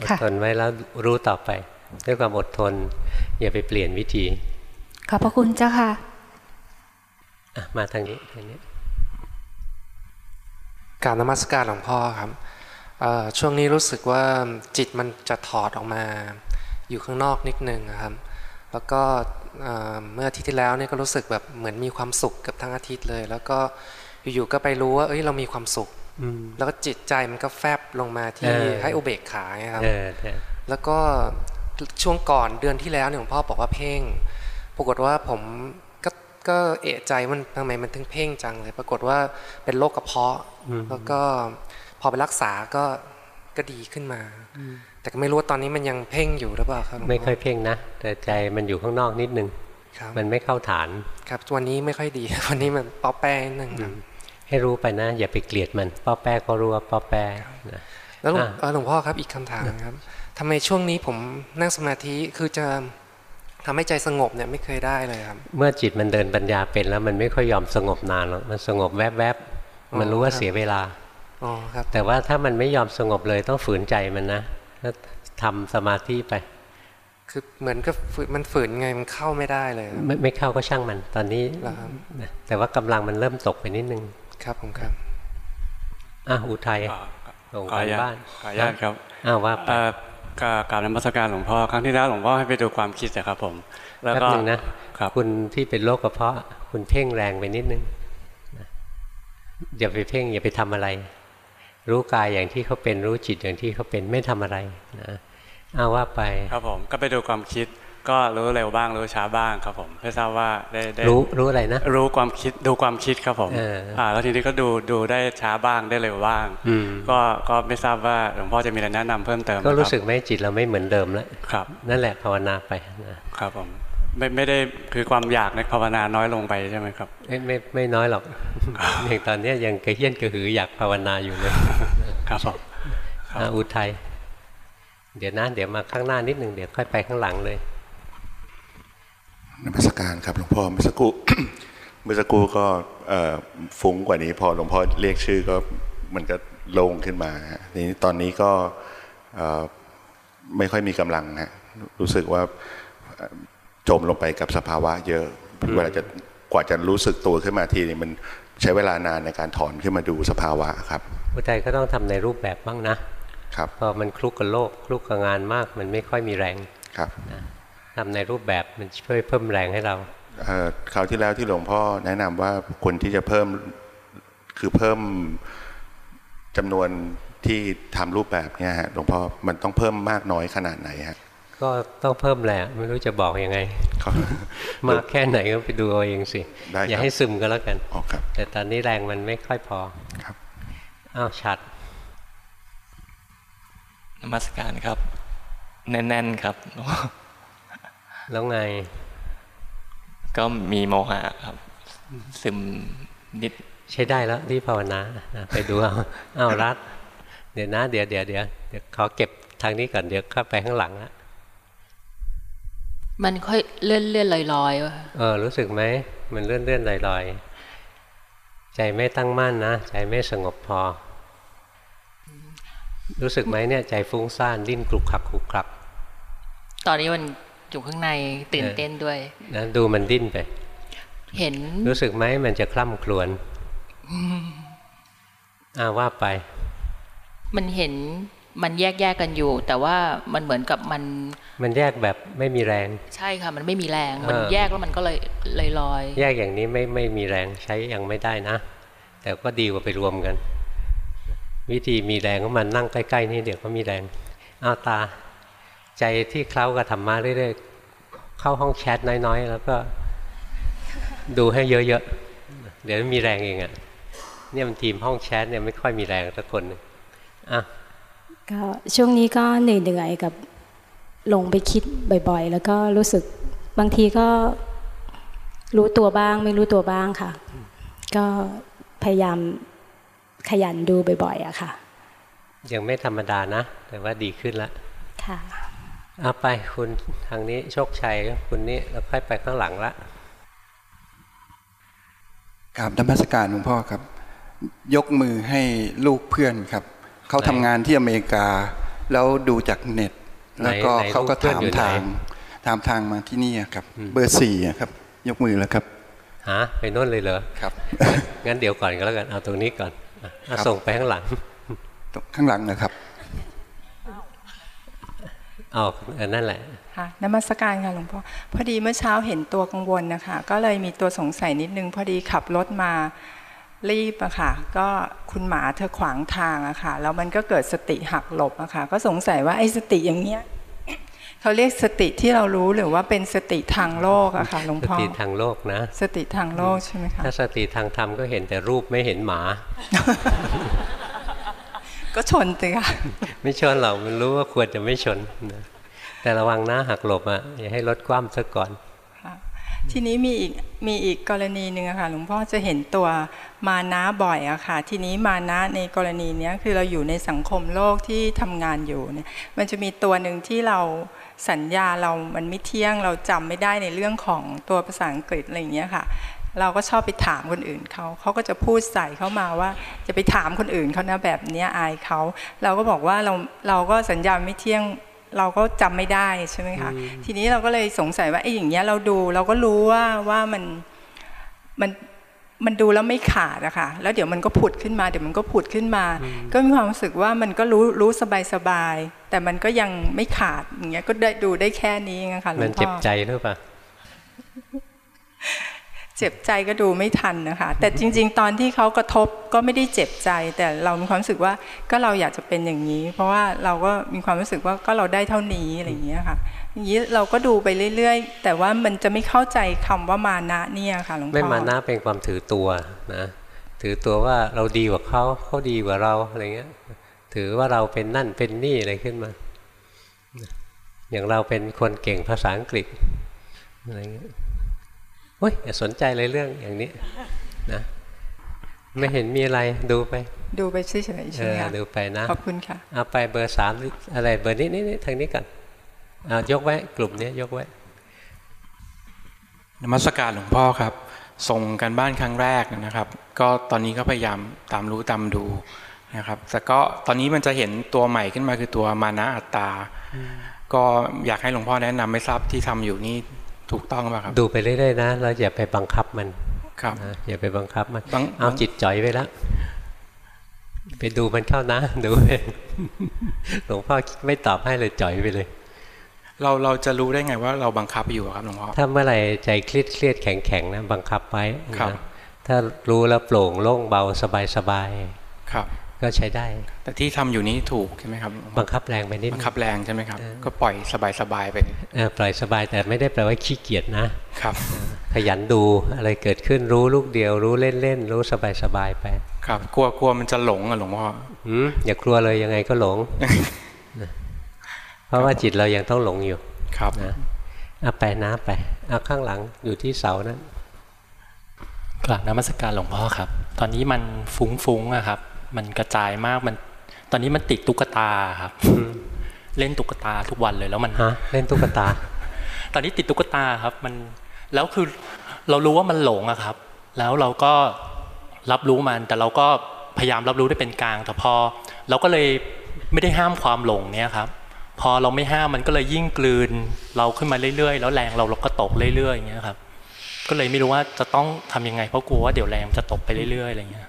อดค่ะทนไว้แล้วรู้ต่อไป ด้วยความอดทน อย่าไปเปลี่ยนวิธีขอบพระคุณเจ้าค่ะอะมาทางนี้ทางนี้กรารนมัสการหลวงพ่อครับเอ่อช่วงนี้รู้สึกว่าจิตมันจะถอดออกมา อยู่ข้างนอกนิดนึงอะครับ แล้วก็เอ่อเมื่ออาทิตย์ที่แล้วเนี่ยก็รู้สึกแบบเหมือนมีความสุขกับทั้งอาทิตย์เลย แล้วก็อยู่ๆก็ไปรู้ว่าเอ้ยเรามีความสุขอืมแล้วก็จิตใจมันก็แฟบลงมาที่เออให้อุเบกขาไงครับเออใช่แล้วก็ช่วงก่อนเดือนที่แล้วเนี่ยหลวงพ่อบอกว่าเพ่ง ปรากฏว่าผมก็ก็เอะใจมันทำไมมันถึงเพ่งจังเลย ปรากฏว่าเป็นโรคกระเพาะอืมแล้วก็พอไปรักษาก็ก็ดีขึ้นมา แต่ก็ไม่รู้ว่าตอนนี้มันยังเพ่งอยู่หรือเปล่าครับหลวงพ่ไม่ค่อยเพ่งนะ แต่ใจมันอยู่ข้างนอกนิดนึงครับมันไม่เข้าฐาน ครับวันนี้ไม่ค่อยดีวันนี้มันป๊อปแป้นิดนึงครับให้รู้ไปนะ อย่าไปเกลียดมันป้อแป้ก็รู้ว่าป้อแป้นะแล้วหลวงอะเอ่อหลวงพ่อครับอีกคำถามครับทำไมช่วงนี้ผมนั่งสมาธิคือจะทำให้ใจสงบเนี่ยไม่เคยได้เลยครับ เมื่อจิตมันเดินปัญญาเป็นแล้วมันไม่ค่อยยอมสงบนานหรอกมันสงบแวบๆมันรู้ว่าอ๋อครับเสียเวลาอ๋อครับ แต่ว่าถ้ามันไม่ยอมสงบเลยต้องฝืนใจมันนะ แล้วทำสมาธิไป คือเหมือนกับฝืนมันฝืนไงมันเข้าไม่ได้เลยครับไม่ไม่เข้าก็ช่างมันตอนนี้เหรอครับนะแต่ว่ากำลังมันเริ่มตกไปนิดนึง ครับผมครับอะอุทัยอ่าส่งขอกัอนนุญาตบ้านขออนุญาตครับอ้าวว่าไปเอ่อกราบกราบนมัสการหลวงพ่อครั้งที่แล้วหลวงพ่อให้ไปดูความคิดนะครับผม แล้วแป๊บก็นึงนะคุณที่เป็นโรคกระเพาะ คุณเพ่งแรงไปนิดนึงนะอย่าไปเพ่งอย่าไปทำอะไร รู้กายอย่างที่เขาเป็นรู้จิตอย่างที่เขาเป็นไม่ทำอะไรนะเอาว่าไป ครับผมก็ไปดูความคิดก็รู้เร็วบ้างรู้ช้าบ้างครับผมไม่ทราบว่าได้ได้รู้รู้อะไรนะ รู้ความคิดดูความคิดครับผมเอออ่่าแล้วทีนี้ก็ดูดูได้ช้าบ้างได้เร็วบ้างอืมก็ก็ไม่ทราบว่าหลวงพ่อจะมีอะไรแนะนำเพิ่มเติมไหมก็รู้คบสึกไหมจิตเราไม่เหมือนเดิมแล้วครับ นั่นแหละภาวนาไปนะครับผม ไม่ไม่ได้คือความอยากในภาวนาน้อยลงไปใช่ไหมครับ ไม่ไม่ไม่น้อยหรอกอย่างตอนเนี้ยยังกระเฮี้ยนกระหืออยากภาวนาอยู่เลยครับผมครับอะอุทัยเดี๋ยวนะเดี๋ยวมาข้างหน้านิดหนึ่งเดี๋ยวค่อยไปข้างหลังเลยนมัสการครับหลวงพ่อเมื่อสักครู่เมื่อสักครู่ก็เอ่อฟุ้งกว่านี้พอหลวงพ่อเรียกชื่อก็มันก็โล่งขึ้นมาฮะทีนี้ตอนนี้ก็เอ่อไม่ค่อยมีกำลังฮะรู้สึกว่าเอ่อ จมลงไปกับสภาวะเยอะเวลาจะกว่าจะรู้สึกตัวขึ้นมาทีนี่มันใช้เวลานานในการถอนขึ้นมาดูสภาวะครับอุทัยก็ต้องทำในรูปแบบบ้างนะครับพอมันคลุกกับโลกคลุกกับงานมาก มันไม่ค่อยมีแรงครับนะทำในรูปแบบมันช่วยเพิ่มแรงให้เราเอ่อคราวที่แล้วที่หลวงพ่อแนะนำว่าคนที่จะเพิ่มคือเพิ่มจำนวนที่ทำรูปแบบเนี่ยฮะหลวงพ่อมันต้องเพิ่มมากน้อยขนาดไหนฮะ ก็ต้องเพิ่มแหละ ไม่รู้จะบอกยังไงครับมากแค่ไหนก็ไปดูเอาเองสิได้ครับอย่าให้ซึมก็แล้วกันอ๋อครับแต่ตอนนี้แรงมันไม่ค่อยพอครับอ้าวชัดนมัสการครับ แน่นๆครับ แล้วไง ก็มีโมหะครับ ซึมนิดใช้ได้แล้วที่ภาวนานะไปดูเอาอ้าวรัดเดี๋ยวนะเดี๋ยวเดี๋ยวเดี๋ยวเดี๋ยวขอเก็บทางนี้ก่อนเดี๋ยวเข้าไปข้างหลังละ มันค่อยเลื่อนเลื่อนลอยลอยๆว่ะเออรู้สึกไหมมันเลื่อนเลื่อนลอยลอยๆใจไม่ตั้งมั่นนะใจไม่สงบพอ รู้สึกไหมเนี่ยใจฟุ้งซ่านดิ้นกลุกขลักกลุกขลัก ตอนนี้มันอยู่ข้างในตื่นเต้นด้วยนะดูมันดิ้นไป เห็น รู้สึกไหมมันจะคล่ำครวญอืมอ้าว่าไป มันเห็น มันแยกแยกกันอยู่ แต่ว่ามันเหมือนกับมัน มันแยกแบบไม่มีแรง ใช่ค่ะ มันไม่มีแรง มันเออแยกแล้วมันก็เลยลอยลอย แยกอย่างนี้ไม่ไม่มีแรงใช้ยังไม่ได้นะ แต่ก็ดีกว่าไปรวมกัน วิธีมีแรงก็มันนั่งใกล้ ๆ นี่เดี๋ยวก็มีแรงอ้าวตา ใจที่เคล้ากับธรรมะเรื่อยๆเข้าห้องแชทน้อยๆ แล้วก็ดูให้เยอะเดี๋ยวมีแรงเองอะ่ะเนี่ยมันทีมห้องแชทเนี่ยไม่ค่อยมีแรงสักคนนึงอะ ก็ช่วงนี้ก็เหนื่อยๆกับลงไปคิดบ่อยๆ แล้วก็รู้สึกบางทีก็รู้ตัวบ้างไม่รู้ตัวบ้างค่ะ ก็พยายามขยันดูบ่อยๆอะค่ะ ยังไม่ธรรมดานะ แต่ว่าดีขึ้นแล้วค่ะเอาไปคุณทางนี้โชคชัยคุณนี้แล้วค่อยไปข้างหลังละกราบนมัสการหลวงพ่อครับ ยกมือให้ลูกเพื่อนครับ เขาทำงานที่อเมริกา แล้วดูจากเน็ต แล้วก็ไหนเขาก็ลูกเพื่อนถามอยู่ไหนทางถามทางมาที่นี่ครับ เบอร์สี่อะครับ ยกมือแล้วครับหาไปโน่นเลยเหรอครับ งั้นเดี๋ยวก่อนก็แล้วกันเอาตรงนี้ก่อนอะเอาส่งไปข้างหลังข้างหลังนะครับเอาเออนั่นแหละค่ะนมัสการค่ะหลวงพ่อพอดีเมื่อเช้าเห็นตัวกังวลนะคะ ก็เลยมีตัวสงสัยนิดนึง พอดีขับรถมา รีบอะค่ะ ก็คุณหมาเธอขวางทางอะค่ะ แล้วมันก็เกิดสติหักหลบอะค่ะ ก็สงสัยว่าไอ้สติอย่างเนี้ยเขาเรียกสติที่เรารู้หรือว่าเป็นสติทางโลกอะค่ะหลวงสพ่อติทางโลกนะ สติทางโลกใช่ไหมคะถ้าสติทางธรรมก็เห็นแต่รูปไม่เห็นหมา ก็ชนสิค่ะไม่ชนหรอกมันรู้ว่าควรจะไม่ชนนะแต่ระวังนะหักหลบอะอย่าให้รถคว่ำซะก่อน ทีนี้มีอีกมีอีกกรณีหนึ่งอะค่ะหลวงพ่อจะเห็นตัวมานะบ่อยอะค่ะ ทีนี้มานะในกรณีนี้คือเราอยู่ในสังคมโลกที่ทำงานอยู่เนี่ยมันจะมีตัวหนึ่งที่เราสัญญาเรามันไม่เที่ยงเราจำไม่ได้ในเรื่องของตัวภาษาอังกฤษอะไรอย่างเงี้ยค่ะ เราก็ชอบไปถามคนอื่นเขาเขาก็จะพูดใส่เข้ามาว่า จะไปถามคนอื่นเขานะแบบเนี้ยอายเขาเราก็บอกว่าเราเราก็สัญญาไม่เที่ยง เราก็จำไม่ได้ใช่ไหมคะทีนี้เราก็เลยสงสัยว่าไอ้อย่างเงี้ยเราดูเราก็รู้ว่าว่ามันมันมันดูแล้วไม่ขาดอะค่ะแล้วเดี๋ยวมันก็ผุดขึ้นมา เดี๋ยวมันก็ผุดขึ้นมา ก็มีความรู้สึกว่ามันก็รู้รู้สบายสบายๆแต่มันก็ยังไม่ขาดอย่างเงี้ยก็ได้ดูได้แค่นี้เองอะค่ะหลวงพ่อมันเจ็บใจหรือเปล่า เจ็บใจก็ดูไม่ทันนะคะ แต่จริง ๆ ตอนที่เขากระทบก็ไม่ได้เจ็บใจ แต่เรามีความรู้สึกว่าก็เราอยากจะเป็นอย่างนี้ เพราะว่าเราก็มีความรู้สึกว่าก็เราได้เท่านี้อะไรอย่างเงี้ยค่ะอย่างนี้เราก็ดูไปเรื่อย ๆ แต่ว่ามันจะไม่เข้าใจคำว่ามานะเนี่ยค่ะหลวงพ่อไม่มานะเป็นความถือตัวนะถือตัวว่าเราดีกว่าเขาเขาดีกว่าเราอะไรเงี้ยถือว่าเราเป็นนั่นเป็นนี่อะไรขึ้นมา อย่างเราเป็นคนเก่งภาษาอังกฤษอะไรเงี้ย โอ้ยอย่าสนใจเลยเรื่องอย่างนี้นะไม่เห็นมีอะไรดูไป ดูไปเฉยๆใช่ไหมเอคะอดูไปนะขอบคุณค่ะเอาไปเบอร์สามอะไรเบอร์นี้นี่นี่ทางนี้ก่อนเอายกไว้กลุ่มนี้ยกไว้นมัสการหลวงพ่อครับ ส่งกันบ้านครั้งแรกนะครับ ก็ตอนนี้ก็พยายามตามรู้ตามดูนะครับแต่ก็ตอนนี้มันจะเห็นตัวใหม่ขึ้นมาคือตัวมานะอัตตา ก็อยากให้หลวงพ่อแนะนำไม่ทราบที่ทำอยู่นี่ ถูกต้องป่ะครับ ดูไปเรื่อยๆนะเราอย่าไปบังคับมันครับนะอย่าไปบังคับมันบังเอาจิตจ่อยไปแล้วไปดูมันเข้านะดูไปหลวงพ่อไม่ตอบให้เลยจ่อยไปเลย เราเราจะรู้ได้ไงว่าเราบังคับอยู่ครับหลวงพ่อถ้าเมื่อไหร่ใจเครียดเครียดแข็งแข็งๆนะบังคับไว้ครับนะถ้ารู้แล้วโปร่งโล่งเบาสบายสบายครับ ก็ใช้ได้ แต่ที่ทำอยู่นี้ถูกใช่ไหมครับ บังคับแรงไปนิดบังคับแรงใช่ไหมครับ ก็ปล่อยสบายๆไปเออปล่อยสบายแต่ไม่ได้แปลว่าขี้เกียจนะครับ ขยันดูอะไรเกิดขึ้นรู้ลูกเดียว รู้เล่นๆรู้สบายสบายๆไป ครับ กลัวกลัวมันจะหลงอะหลวงพ่ออืมอย่ากลัวเลยยังไงก็หลงนะเพราะว่าจิตเรายังต้องหลงอยู่ ครับนะเอาไปนะไปเอาข้างหลังอยู่ที่เสานั้นกราบนมัสการหลวงพ่อครับ ตอนนี้มันฟุ้งๆอะครับ มันกระจายมากมัน ตอนนี้มันติดตุ๊กตาครับเล่นตุ๊กตาทุกวันเลยแล้วมันฮะเล่นตุ๊กตา ตอนนี้ติดตุ๊กตาครับ มันแล้วคือเรารู้ว่ามันหลงอะครับ แล้วเราก็รับรู้มัน แต่เราก็พยายามรับรู้ได้เป็นกลางแต่พอ เราก็เลยไม่ได้ห้ามความหลงเนี่ยครับ พอเราไม่ห้ามมันก็เลยยิ่งกลืน เราขึ้นมาเรื่อยๆ แล้วแรงเราเราก็ตกเรื่อยๆอย่างเงี้ยครับ ก็เลยไม่รู้ว่าจะต้องทำยังไงเพราะกลัวว่าเดี๋ยวแรงมันจะตกไปเรื่อยๆอะไรเงี้ย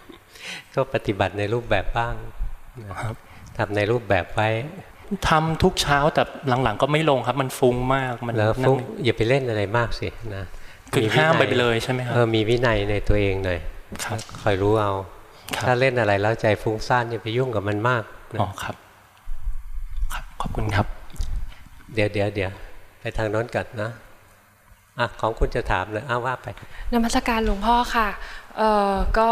ก็ปฏิบัติในรูปแบบบ้างนะครับทำในรูปแบบไว้ทำทุกเช้าแต่หลังๆ ก็ไม่ลงครับ มันฟุ้งมากมันแล้วนั่ฟุ้นงอย่าไปเล่นอะไรมากสินะคือวินัยห้ามไปเลยใช่ไหมครับเออมีวินัยในตัวเองหน่อยครับคอยรู้เอา ถ้าเล่นอะไรแล้วใจฟุ้งซ่านอย่าไปยุ่งกับมันมากนะอ๋อครับครับขอบคุณครับ เดี๋ยวเดี๋ยวเดี๋ยวไปทางโน้นก่อนนะอะของคุณจะถามเลยอ้าว่าไปนมัสการหลวงพ่อค่ะเอ่อก็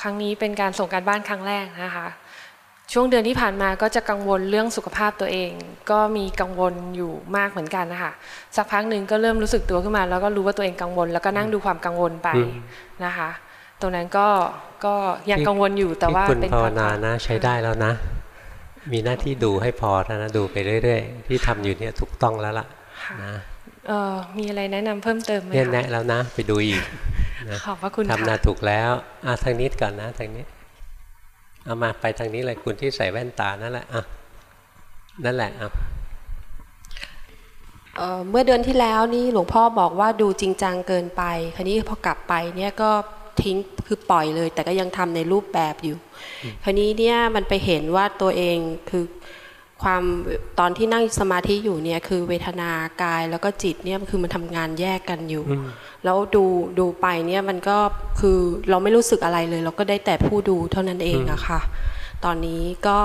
ครั้งนี้เป็นการส่งการบ้านครั้งแรกนะคะ ช่วงเดือนที่ผ่านมาก็จะกังวลเรื่องสุขภาพตัวเอง ก็มีกังวลอยู่มากเหมือนกันนะคะสักพักหนึ่งก็เริ่มรู้สึกตัวขึ้นมา แล้วก็รู้ว่าตัวเองกังวล แล้วก็นั่งดูความกังวลไปอืมนะคะ ตรงนั้นก็ก็ยังกังวลอยู่แต่ว่าที่คุณเป็นภาวพักๆนานะใช้ได้แล้วนะ มีหน้าที่ดูให้พอนะดูไปเรื่อย ๆ ที่ทำอยู่เนี่ยถูกต้องแล้วล่ะนะ เอ่อมีอะไรแนะนำเพิ่มเติมไหมเนี่ยคะแนะแล้วนะ ไปดูอีกนะขอบพระคุณทำนาค่ะถูกแล้วอะทางนี้ก่อนนะทางนี้ เอามาไปทางนี้เลยคุณที่ใส่แว่นตานั่นแหละอะนั่นแหละอะเอ่อเมื่อเดือนที่แล้วนี่หลวงพ่อบอกว่าดูจริงจังเกินไป คราวนี้พอกลับไปเนี่ยก็ทิ้งคือปล่อยเลย แต่ก็ยังทำในรูปแบบอยู่ คราวนี้เนี่ยมันไปเห็นว่าตัวเองคือ ความตอนที่นั่งสมาธิอยู่เนี่ยคือเวทนากายแล้วก็จิตเนี่ยคือมันทำงานแยกกันอยู่ แล้วดูดูไปเนี่ยมันก็คือเราไม่รู้สึกอะไรเลย เราก็ได้แต่ผู้ดูเท่านั้นเองอะค่ะ ตอนนี้ก็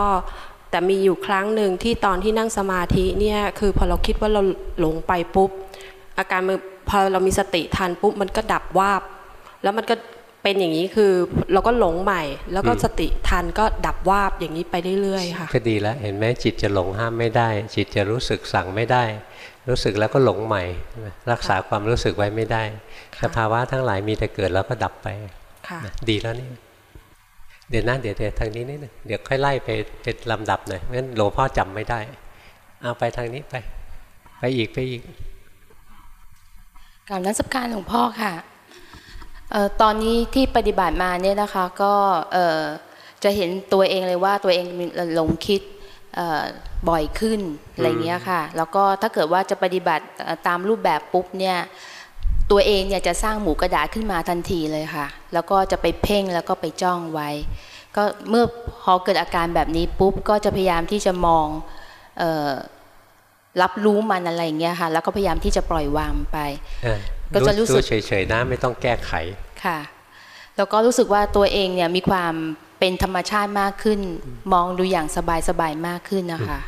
แต่มีอยู่ครั้งหนึ่งที่ตอนที่นั่งสมาธิเนี่ยคือพอเราคิดว่าเราหลงไปปุ๊บ อาการมันพอเรามีสติทันปุ๊บมันก็ดับวาบ แล้วมันก็ เป็นอย่างนี้คือเราก็หลงใหม่ แล้วก็อืมสติทันก็ดับวาบอย่างนี้ไปเรื่อยๆค่ะก็ดีแล้วเห็นไหมจิตจะหลงห้ามไม่ได้ จิตจะรู้สึกสั่งไม่ได้ รู้สึกแล้วก็หลงใหม่ใช่ไหมรักษาความรู้สึกไว้ไม่ได้สภาวะทั้งหลายมีแต่เกิดแล้วก็ดับไปค่ะนะดีแล้วนี่เดี๋ยวนะเดี๋ยวเดี๋ยวทางนี้นิดหนึงเดี๋ยวค่อยไล่ไปเป็นลำดับหน่อยเพราะฉะนั้นหลวงพ่อจำไม่ได้ เอาไปทางนี้ไป ไปอีกไปอีกกราบนักสการหลวงพ่อค่ะเอ่อ ตอนนี้ที่ปฏิบัติมาเนี่ยนะคะก็จะเห็นตัวเองเลยว่าตัวเองมีหลงคิดบ่อยขึ้นอะไรเงี้ยค่ะ แล้วก็ถ้าเกิดว่าจะปฏิบัติตามรูปแบบปุ๊บเนี่ยตัวเองเนี่ยจะสร้างหมูกระดาษขึ้นมาทันทีเลยค่ะ แล้วก็จะไปเพ่งแล้วก็ไปจ้องไว้ ก็เมื่อพอเกิดอาการแบบนี้ปุ๊บก็จะพยายามที่จะมองรับรู้มันอะไรเงี้ยค่ะ แล้วก็พยายามที่จะปล่อยวางไป ก็จะรู้สึกเฉยๆนะไม่ต้องแก้ไขค่ะ แล้วก็รู้สึกว่าตัวเองเนี่ยมีความเป็นธรรมชาติมากขึ้น มองดูอย่างสบายๆมากขึ้นนะคะ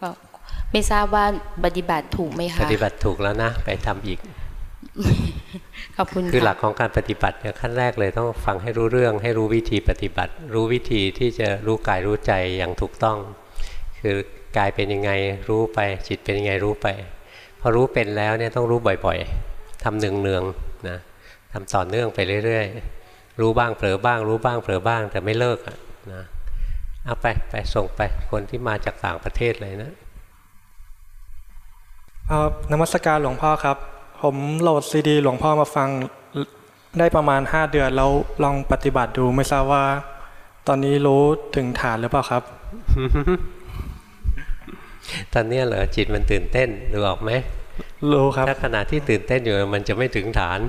ก็ไม่ทราบว่าปฏิบัติถูกไหมปคะฏิบัติถูกแล้วนะ ไปทำอีกขอบคุณคือหลัค่ะกของการปฏิบัติเนี่ยขั้นแรกเลยต้องฟังให้รู้เรื่อง ให้รู้วิธีปฏิบัติ รู้วิธีที่จะรู้กายรู้ใจอย่างถูกต้อง คือกายเป็นยังไงรู้ไป จิตเป็นยังไงรู้ไปพอรู้เป็นแล้วเนี่ยต้องรู้บ่อยๆ ทำเนืองๆนะทำต่อเนื่องไปเรื่อยๆ รู้บ้างเผลอบ้าง รู้บ้างเผลอบ้างแต่ไม่เลิกอะนะเอาไปไปส่งไปคนที่มาจากต่างประเทศเลยนะเอ่อนมัสการหลวงพ่อครับ ผมโหลดซีดี หลวงพ่อมาฟังได้ประมาณ 5 เดือนแล้วลองปฏิบัติดูไม่ทราบว่า ตอนนี้รู้ถึงฐานหรือเปล่าครับ ตอนเนี้ยเหรอจิตมันตื่นเต้นดูออกไหม รู้ครับถ้าขณะที่ตื่นเต้นอยู่มันจะไม่ถึงฐาน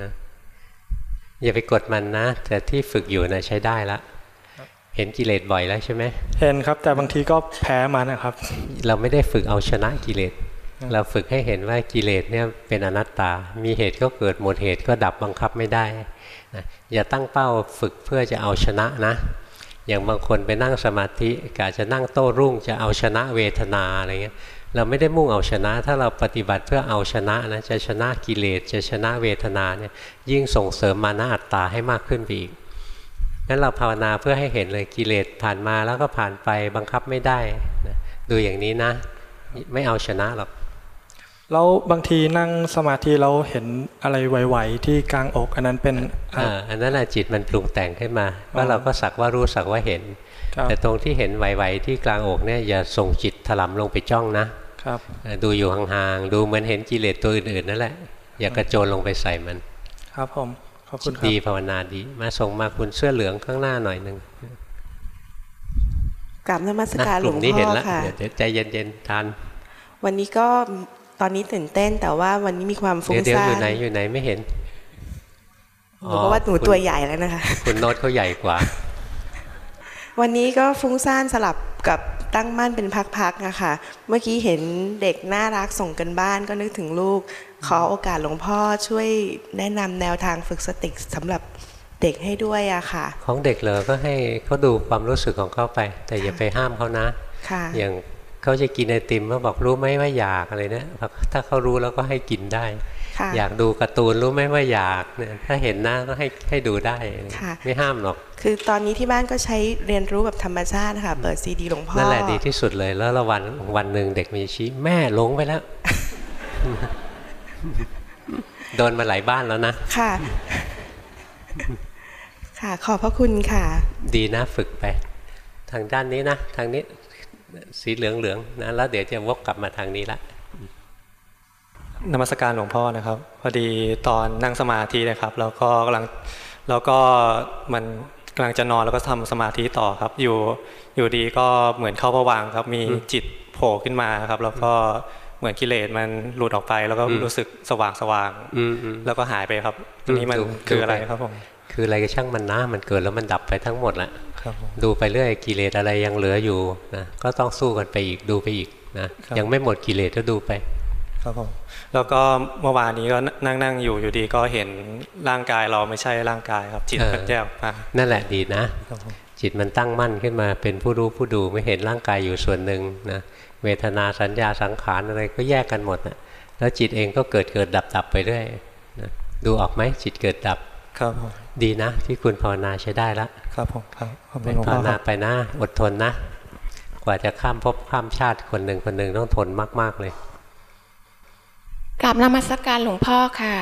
นะอย่าไปกดมันนะ แต่ที่ฝึกอยู่นะใช้ได้ละ เห็นกิเลสบ่อยแล้วใช่ไหมเห็นครับ แต่บางทีก็แพ้มันนะครับ เราไม่ได้ฝึกเอาชนะกิเลสเราฝึกให้เห็นว่ากิเลสเนี่ยเป็นอนัตตา มีเหตุก็เกิดหมดเหตุก็ดับบังคับไม่ได้นะอย่าตั้งเป้าฝึกเพื่อจะเอาชนะนะ อย่างบางคนไปนั่งสมาธิกะจะนั่งโต้รุ่งจะเอาชนะเวทนาอะไรเงี้ย เราไม่ได้มุ่งเอาชนะ ถ้าเราปฏิบัติเพื่อเอาชนะนะจะชนะกิเลสจะชนะเวทนาเนี่ยยิ่งส่งเสริมมานะอัตตาให้มากขึ้นไปอีกงั้นเราภาวนาเพื่อให้เห็นเลยกิเลสผ่านมาแล้วก็ผ่านไปบังคับไม่ได้นะดูอย่างนี้นะ ไม่เอาชนะหรอกแล้วบางทีนั่งสมาธิเราเห็นอะไรไหวๆที่กลางอก อันนั้นเป็นอ่าอันนั้นแหละจิตมันปรุงแต่งขึ้นมาว่าเราก็สักว่ารู้สักว่าเห็นครับแต่ตรงที่เห็นไหวๆที่กลางอกเนี่ยอย่าส่งจิตถลำลงไปจ้องนะ ครับเออดูอยู่ห่างๆดูเหมือนเห็นกิเลสตัวอื่นๆนั่นแหละอย่ากระโจนลงไปใส่มัน ครับผมขอบคุณครับดีภาวนาดีมาส่งมาคุณเสื้อเหลืองข้างหน้าหน่อยหนึ่งกราบนมัสการนะหกลวลุ่งมนี้พ่เห็นอแล้วค่ะเดี๋ยวเดี๋ยวใจเย็นๆทาน วันนี้ก็ตอนนี้ตื่นเต้นแต่ว่าวันนี้มีความฟุ้งเดี๋ยวเดี๋ยวซ่าอยู่ไหนอยู่ไหนไม่เห็นหนูก็ว่าหนูคุณตัวใหญ่แล้วนะคะคุณโน้ตเขาใหญ่กว่า วันนี้ก็ฟุ้งซ่านสลับกับตั้งมั่นเป็นพักๆนะคะเมื่อกี้เห็นเด็กน่ารักส่งกันบ้านก็นึกถึงลูก ขอโอกาสหลวงพ่อช่วยแนะนำแนวทางฝึกสติสำหรับเด็กให้ด้วยอะค่ะ ของเด็กเหรอก็ให้เขาดูความรู้สึกของเขาไป แต่อย่าไปห้ามเขานะค่ะอย่างเขาจะกินไอติมเขาบอกรู้ไหมว่าอยากอะไรเนี่ยถ้าเขารู้แล้วก็ให้กินได้ค่ะ อยากดูการ์ตูนรู้ไหมว่าอยากเนี่ยถ้าเห็นหน้าก็ให้ให้ดูได้ค่ะไม่ห้ามหรอก คือตอนนี้ที่บ้านก็ใช้เรียนรู้แบบธรรมชาตินะคะเปิดซีดีหลวงพ่อนั่นแหละดีที่สุดเลยแล้วละวันวันหนึ่งเด็กมีชี้แม่หลงไปแล้วโดนมาหลายบ้านแล้วนะค่ะ ค่ะขอบพระคุณค่ะ ดีนะฝึกไป ทางด้านนี้นะ ทางนี้สีเหลืองเหลืองๆนะแล้วเดี๋ยวจะวกกลับมาทางนี้ละ นมัสการหลวงพ่อนะครับ พอดีตอนนั่งสมาธินะครับ แล้วก็กำลังแล้วก็มันกำลังจะนอนแล้วก็ทำสมาธิต่อครับ อยู่อยู่ดีก็เหมือนเข้าผวังค์ครับ มีจิตโผล่ขึ้นมาครับ แล้วก็เหมือนกิเลสมันหลุดออกไป แล้วก็อืมรู้สึกสว่างสว่างอืมอืมแล้วก็หายไปครับทีนี้มันดูคืออะไรดูปครับผมคืออะไรก็ช่างมันนะมันเกิดแล้วมันดับไปทั้งหมดละครับผมดูไปเรื่อยกิเลสอะไรยังเหลืออยู่นะก็ต้องสู้กันไปอีกดูไปอีกนะครับยังไม่หมดกิเลสก็ดูไป ครับผมแล้วก็เมื่อวานนี้ก็นั่งนั่งอยู่อยู่ดีก็เห็นร่างกายเราไม่ใช่ร่างกายครับจิตเออมันแยกออกมานั่นแหละดีนะครับผมจิตมันตั้งมั่นขึ้นมาเป็นผู้รู้ผู้ดูไม่เห็นร่างกายอยู่ส่วนหนึ่งนะเวทนาสัญญาสังขารอะไรก็แยกกันหมดนะแล้วจิตเองก็เกิดเกิดดับดับไปเรื่อยนะดูออกไหมจิตเกิดดับครับผมดีนะ ที่คุณภาวนาใช้ได้ละครับผมครับขอบคุเป็ณนหลวงภาพ่วอคนารับไปนะอดทนนะ กว่าจะข้ามภพข้ามชาติคนหนึ่งคนหนึ่งต้องทนมาก ๆเลย กราบนมัสการหลวงพ่อค่ะ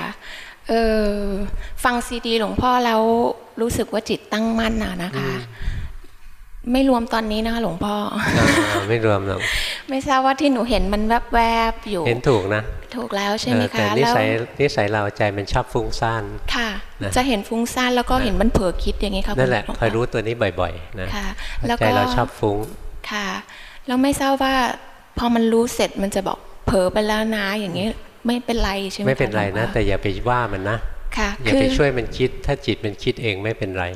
เออฟังซีดีหลวงพ่อแล้วรู้สึกว่าจิตตั้งมั่นนะนะคะ ไม่รวมตอนนี้นะคะหลวงพ่ออ่าไม่รวมหรอก ไม่ทราบว่าที่หนูเห็นมันแวบๆอยู่ เห็นถูกนะ ถูกแล้วใช่ไหมเออแต่คะนิแล้วสัยนิสัยเราใจมันชอบฟุ้งซ่าน ค่ะนะจะเห็นฟุ้งซ่านแล้วก็เห็นมันเผลอคิดอย่างนี้ค่ะนั่นแหละคุณคอยรู้ตัวนี้บ่อยๆนะค่ะเพราะแล้วใจก็เราชอบฟุ้ง ค่ะ แล้วไม่ทราบว่าพอมันรู้เสร็จมันจะบอกเผลอไปแล้วนะอย่างนี้ ไม่เป็นไรใช่ไหมไม่เป็นไรคหลวงนะพ่อแต่อย่าไปว่ามันนะค่ะอย่าคือไปช่วยมันคิด ถ้าจิตมันคิดเองไม่เป็นไร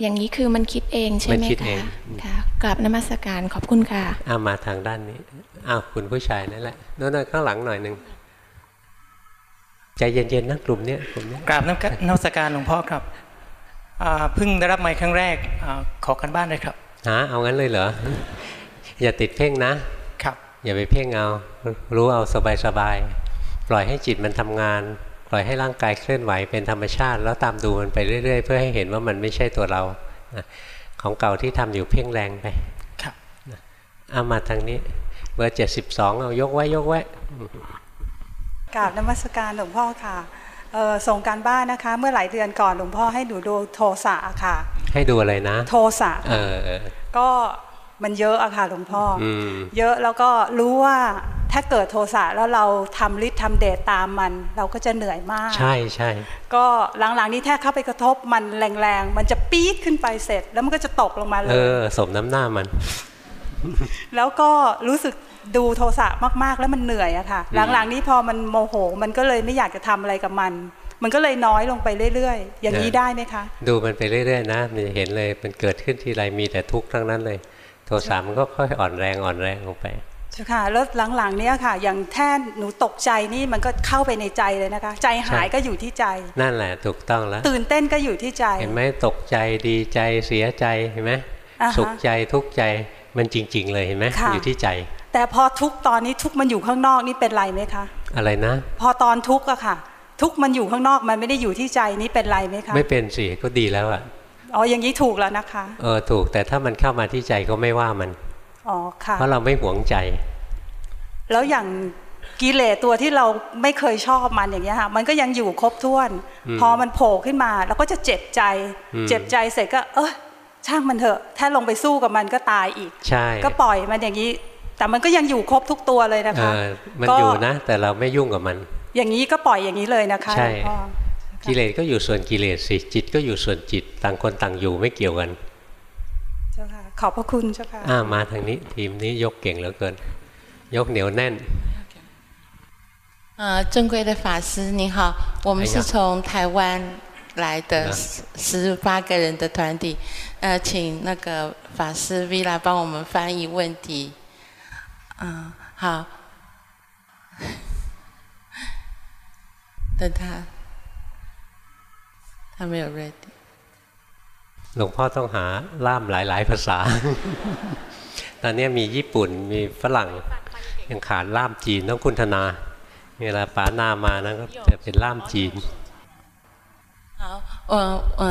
อย่างนี้คือมันคิดเองใช่มันไหมคิดเอคะงค่ะกราบนมัสการขอบคุณค่ะเอามาทางด้านนี้อ้าวคุณผู้ชายนั่นแหละโน่นๆข้างหลังหน่อยหนึ่งใจเย็นๆนะกลุ่มเนี้ยกลุ่มเนี้ยกราบนมัสการหลวงพ่อครับอ่าเพิ่งได้รับไมค์ครั้งแรกอาขอกันบ้านเลยครับฮะเอางั้นเลยเหรออย่าติดเพ่งนะครับ อย่าไปเพ่งเอารู้เอาสบายๆ ปล่อยให้จิตมันทำงาน ปล่อยให้ร่างกายเคลื่อนไหวเป็นธรรมชาติ แล้วตามดูมันไปเรื่อย ๆ เพื่อให้เห็นว่ามันไม่ใช่ตัวเรานะของเก่าที่ทำอยู่เพ่งแรงไปครับนะเอามาทางนี้เบอร์เจ็ดสิบสองเอายกไว้ยกไว้กราบนมัสการหลวงพ่อค่ะเอ่อส่งการบ้านนะคะ เมื่อหลายเดือนก่อนหลวงพ่อให้หนูดูโทสะค่ะ ให้ดูอะไรนะ โทสะเออเออก็ มันเยอะอะค่ะหลวงพ่อออืมเยอะแล้วก็รู้ว่าถ้าเกิดโทสะแล้วเราทำฤทธิ์ทำเดชตามมัน เราก็จะเหนื่อยมาก ใช่ใช่ก็หลังๆนี้ถ้าเข้าไปกระทบมันแรงๆ มันจะปี๊ดขึ้นไปเสร็จ แล้วมันก็จะตกลงมาเลเอยอสมน้ำหน้ามัน แล้วก็รู้สึกดูโทสะมากๆ แล้วมันเหนื่อยอะค่ะอืมหลังๆนี้พอมันโมโห มันก็เลยไม่อยากจะทำอะไรกับมัน มันก็เลยน้อยลงไปเรื่อยๆ อย่างนี้ได้ไหมคะ ดูมันไปเรื่อยๆนะมันจะเห็นเลยมันเกิดขึ้นทีไรมีแต่ทุกข์ทั้งนั้นเลย โทสะมันก็ค่อยอ่อนแรงอ่อนแรงลงไปใช่ค่ะแล้วหลังๆเนี้ยค่ะ อย่างแท่นหนูตกใจนี่มันก็เข้าไปในใจเลยนะคะ ใจหายใช่ก็อยู่ที่ใจ นั่นแหละถูกต้องแล้ว ตื่นเต้นก็อยู่ที่ใจ เห็นไหมตกใจดีใจเสียใจเห็นไหมอ่าฮะสุขใจทุกข์ใจมันจริง ๆ เลยเห็นไหมค่ะอยู่ที่ใจ แต่พอทุกข์ตอนนี้ทุกข์มันอยู่ข้างนอกนี่เป็นไรไหมคะ อะไรนะ พอตอนทุกข์อะค่ะ ทุกข์มันอยู่ข้างนอกมันไม่ได้อยู่ที่ใจนี่เป็นไรไหมคะ ไม่เป็นสิก็ดีแล้วอะ อ๋ออย่างนี้ถูกแล้วนะคะเออถูกแต่ถ้ามันเข้ามาที่ใจก็ไม่ว่ามันอ๋อค่ะเพราะเราไม่หวงใจ แล้วอย่างกิเลสตัวที่เราไม่เคยชอบมันอย่างเงี้ยค่ะมันก็ยังอยู่ครบถ้วนอืมพอมันโผล่ขึ้นมาเราก็จะเจ็บใจอืมเจ็บใจเสร็จก็ เออช่างมันเถอะ ถ้าลงไปสู้กับมันก็ตายอีกใช่ก็ปล่อยมันอย่างนี้ แต่มันก็ยังอยู่ครบทุกตัวเลยนะเอคะอมันก็อยู่นะ แต่เราไม่ยุ่งกับมัน อย่างนี้ก็ปล่อยอย่างนี้เลยนะคะใช่หลวงพ่อ กิเลสก็อยู่ส่วนกิเลสสิจิตก็อยู่ส่วนจิตต่างคนต่างอยู่ไม่เกี่ยวกัน เจ้าค่ะ ขอบพระคุณเจ้าค่ะ อ่ามาทางนี้ทีมนี้ยกเก่งเหลือเกิน ยกเหนียวแน่น 呃，珍贵的法师您好，我们哎呀是从台湾来的啊十十八个人的团体，呃，请那个法师 V 来帮我们翻译问题。嗯，好，等他， 他没有 ready。 หลวงพ่อต้องหาล่ามหลาย ๆ ภาษา ตอนนี้มีญี่ปุ่นมีฝรั่งยังขาดล่ามจีนต้องคุณธนา เวลาป๋านามานะก็จะเป็นล่ามจีน好，我呃，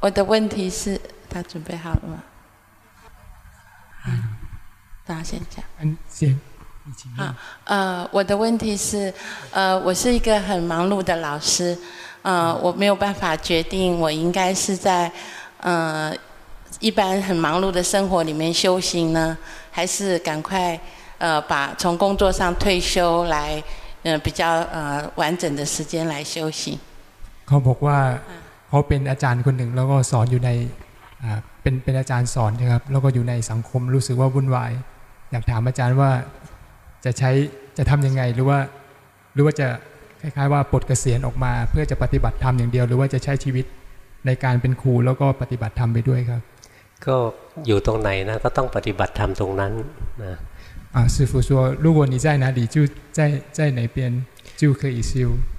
我的问题是，他准备好了吗？大家先讲。嗯，先。啊，呃，我的问题是，呃，我是一个很忙碌的老师， 呃，我没有办法决定我应该是在，呃，一般很忙碌的生活里面修行呢，还是赶快，呃，把从工作上退休来，呃，比较呃完整的时间来修行。เขาบอกว่าเขาเป็นอาจารย์คนหนึ่งแล้วก็สอนอยู่ในเป็นเป็นอาจารย์สอนนะครับแล้วก็อยู่ในสังคมรู้สึกว่าวุ่นวายอยากถามอาจารย์ว่าจะใช้จะทํำยังไงหรือว่าหรือว่าจะ คล้ายๆว่าปลดเกษียณออกมา เพื่อจะปฏิบัติธรรมอย่างเดียว หรือว่าจะใช้ชีวิตในการเป็นครูแล้วก็ปฏิบัติธรรมไปด้วยครับ ก็อยู่ตรงไหนนะก็ต้องปฏิบัติธรรมตรงนั้นนะอ่า师傅说如果你在哪里就在在哪边就可以修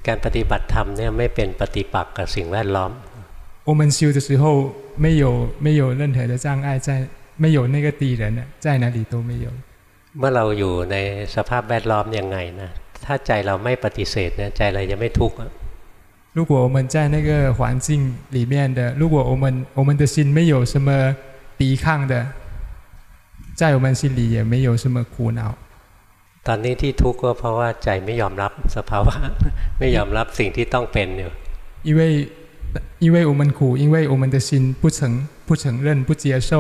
การปฏิบัติธรรมเนี่ยไม่เป็นปฏิปักษ์กับสิ่งแวดล้อม我们修的时候没有没有任何的障碍在没有那个敌人在哪里都没有เมื่อเราอยู่ในสภาพแวดล้อมยังไงนะ ถ้าใจเราไม่ปฏิเสธเนี่ยใจเราจะไม่ทุกข์如果我们在那个环境里面的，如果我们我们的心没有什么抵抗的，在我们心里也没有什么苦恼。ตอนนี้ที่ทุกข์ก็เพราะว่าใจไม่ยอมรับสภาวะไม่ยอมรับสิ่งที่ต้องเป็นอยู่因为因为我们苦，因为我们的心不承不承认不接受。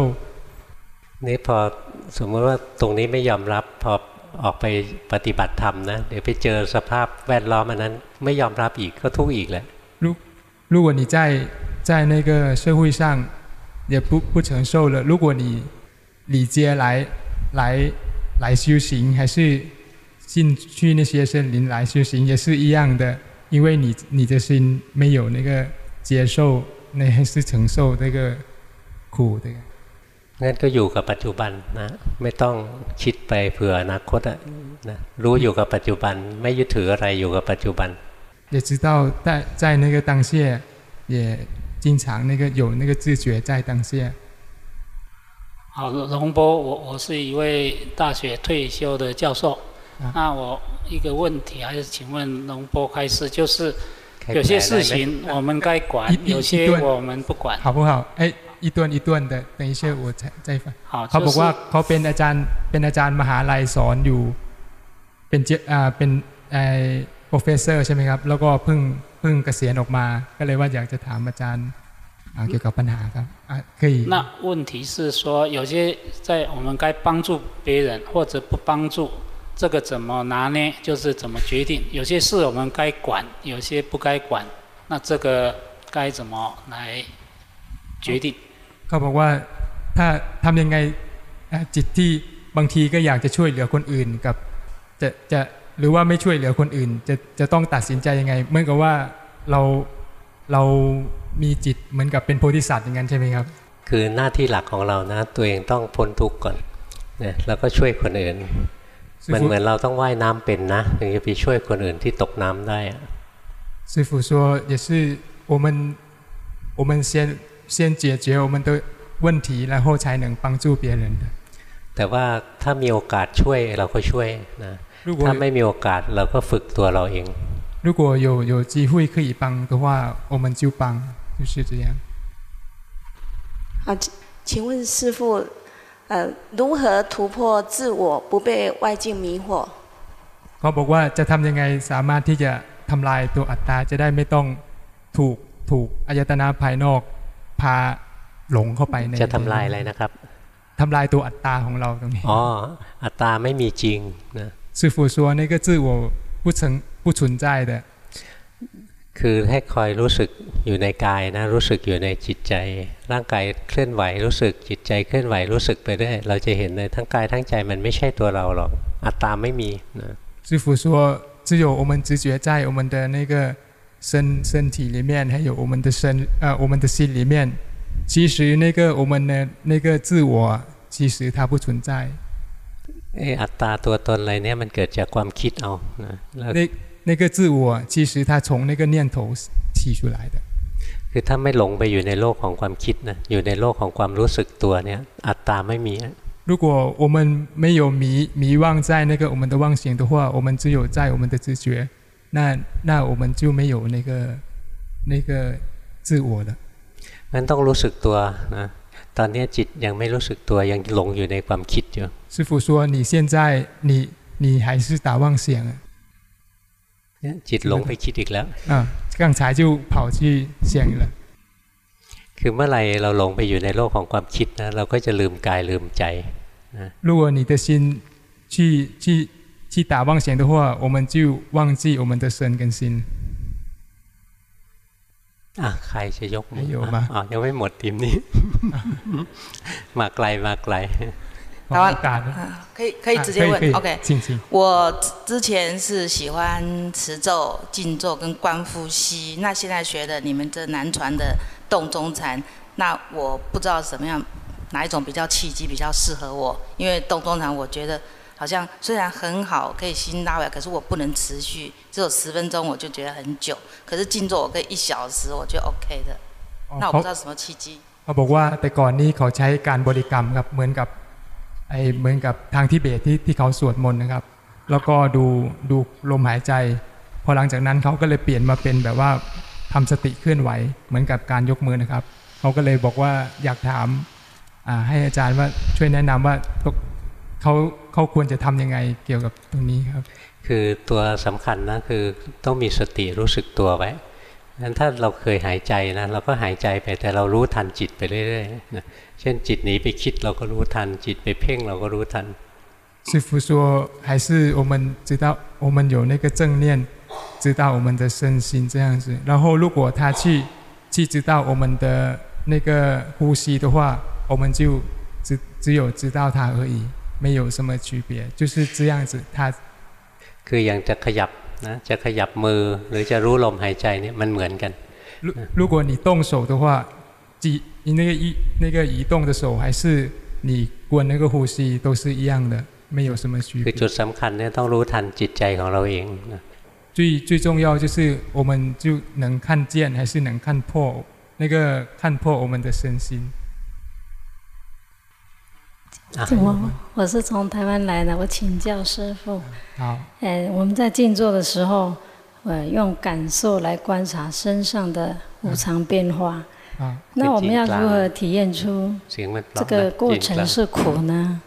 นี่พอสมมติว่าตรงนี้ไม่ยอมรับพอ ออกไปปฏิบัติธรรมนะเดี๋ยวไปเจอสภาพแวดล้อมอันนั้น ไม่ยอมรับอีกก็ทุกข์อีกแหละ如如果你在在那个社会上也不不承受了，如果你礼节来来来修行，还是进去那些森林来修行，也是一样的，因为你你的心没有那个接受，那还是承受那个苦的。 งั้นก็อยู่กับปัจจุบันนะไม่ต้องคิดไปเผื่ออนาคตอะนะรู้อยู่กับปัจจุบันไม่ยึดถืออะไรอยู่กับปัจจุบัน也知道在在那个当下也经常那个有那个自觉在当下好龙波我我是一位大学退休的教授那我一个问题还是请问龙波开始就是有些事情我们该管有些我们不管好不好哎 一段一段的等一下我再再ฟังเขาบอกว่าเขาเป็นอาจารย์เป็นอาจารย์มหาลัยสอนอยู่เป็นเจอ่าเป็นไอ้ professor ใช่ไหมครับแล้วก็เพิ่งเพิ่งเกษียณออกมา ก็เลยว่าอยากจะถามอาจารย์เกี่ยวกับปัญหาครับอ่ะ可以那问题是说有些在我们该帮助别人或者不帮助这个怎么拿捏就是怎么决定有些事我们该管有些不该管那这个该怎么来决定 เขาบอกว่าถ้าทำยังไงจิตที่บางทีก็อยากจะช่วยเหลือคนอื่นกับจะจะหรือว่าไม่ช่วยเหลือคนอื่น จะจะต้องตัดสินใจยังไงเหมือนกับว่าเราเรามีจิตเหมือนกับเป็นโพธิสัตว์อย่างนั้นใช่ไหมครับ คือหน้าที่หลักของเรานะ ตัวเองต้องพ้นทุกข์ก่อนเนี่ยแล้วก็ช่วยคนอื่นมันเหมือนเราต้องว่ายน้ำเป็นนะถึงจะไปช่วยคนอื่นที่ตกน้ำได้师傅说也是我们我们先 先解决我们的问题然后才能帮助别人的แต่ว่าถ้ามีโอกาสช่วยเราก็ช่วยนะถ้าไม่มีโอกาสเราก็ฝึกตัวเราเอง如果有有机会可以帮的话我们就帮就是这样好请问师父呃如何突破自我不被外境迷惑เขาบอกว่าจะทำยังไงสามารถที่จะทำลายตัวอัตตาจะได้ไม่ต้องถูกถูกอายตนะภายนอก พาหลงเข้าไปในจะทำลายอะไรนะครับ ทำลายตัวอัตตาของเราตรงนี้อ๋ออัตตาไม่มีจริงนะ师傅说那个自我不存不存在的คือให้คอยรู้สึกอยู่ในกายนะรู้สึกอยู่ในจิตใจ ร่างกายเคลื่อนไหวรู้สึกจิตใจเคลื่อนไหวรู้สึกไปเรื่อยเราจะเห็นเลยทั้งกายทั้งใจมันไม่ใช่ตัวเราหรอกอัตตาไม่มีนะ师傅说只有我们直觉在我们的那个 身身体里面，还有我们的身呃我们的心里面，其实那个我们的那个自我，其实它不存在。เอออัตตาตัวตนอะไรเนี่ยมันเกิดจากความคิดเอา那那个自我其实它从那个念头提出来的。คือถ้าไม่หลงไปอยู่ในโลกของความคิดนะอยู่ในโลกของความรู้สึกตัวเนี่ยอัตตาไม่มี 如果我们没有迷迷惘在那个我们的妄想的话，我们只有在我们的知觉， 那那我们就没有那个那个自我了。งั้นต้องรู้สึกตัวนะตอนนี้จิตยังไม่รู้สึกตัวยังหลงอยู่ในความคิดอยู่师傅说你现在你你还是打妄想啊จิตหลงไปคิดอีกแล้วอ่า刚才就跑去想了คือเมื่อไรเราหลงไปอยู่ในโลกของความคิดนะเราก็จะลืมกายลืมใจ如果你的心去去 去打妄想的话，我们就忘记我们的身跟心。อ่ะใครจะยกมืออยู่มาอ๋อยังไม่หมดทีมนี้มาไกลมาไกล台湾可以可以直接问，OK。我之前是喜欢持咒、静坐跟观呼吸，那现在学的你们这南传的洞中禅，那我不知道什么样。哪一种比较契机比较适合我？因为动中禅，我觉得 好像虽然很好，可以心拉回来，可是我不能持续，只有十分钟我就觉得很久。可是静坐我可以一小时，我就 OK 的。那我不知道什么契机。เขาบอกว่าแต่ก่อนนี้เขาใช้การบริกรรมครับเหมือนกับไอเหมือนกับทางทิเบตที่ที่เขาสวดมนต์นะครับ แล้วก็ดูดูลมหายใจ พอหลังจากนั้นเขาก็เลยเปลี่ยนมาเป็นแบบว่าทำสติเคลื่อนไหว เหมือนกับการยกมือนะครับเขาก็เลยบอกว่าอยากถามให้อาจารย์ว่าช่วยแนะนำว่า เขาเขาควรจะทํำยังไงเกี่ยวกับตรงนี้ครับ คือตัวสำคัญนะคือต้องมีสติรู้สึกตัวไว้งั้นถ้าเราเคยหายใจนะเราก็หายใจไปแต่เรารู้ทันจิตไปเรื่อยๆนะเช่นจิตหนีไปคิดเราก็รู้ทันจิตไปเพ่งเราก็รู้ทัน师傅说还是我们知道我们有那个正念知道我们的身心这样子然后如果他去去知道我们的那个呼吸的话我们就只只有知道它而已， 没有什么区别，就是这样子。它คืออย่างจะขยับนะจะขยับมือหรือจะรู้ลมหายใจเนี่ยมันเหมือนกัน如如果你动手的话，移你那个移那个移动的手还是你关那个呼吸都是一样的，没有什么区别。คือจุดสำคัญเนี่ยต้องรู้ทันจิตใจของเราเอง最最重要就是我们就能看见还是能看破那个看破我们的身心。 我我是从台湾来的，我请教师傅。好。呃，我们在静坐的时候，呃，用感受来观察身上的无常变化。啊。那我们要如何体验出这个过程是苦呢？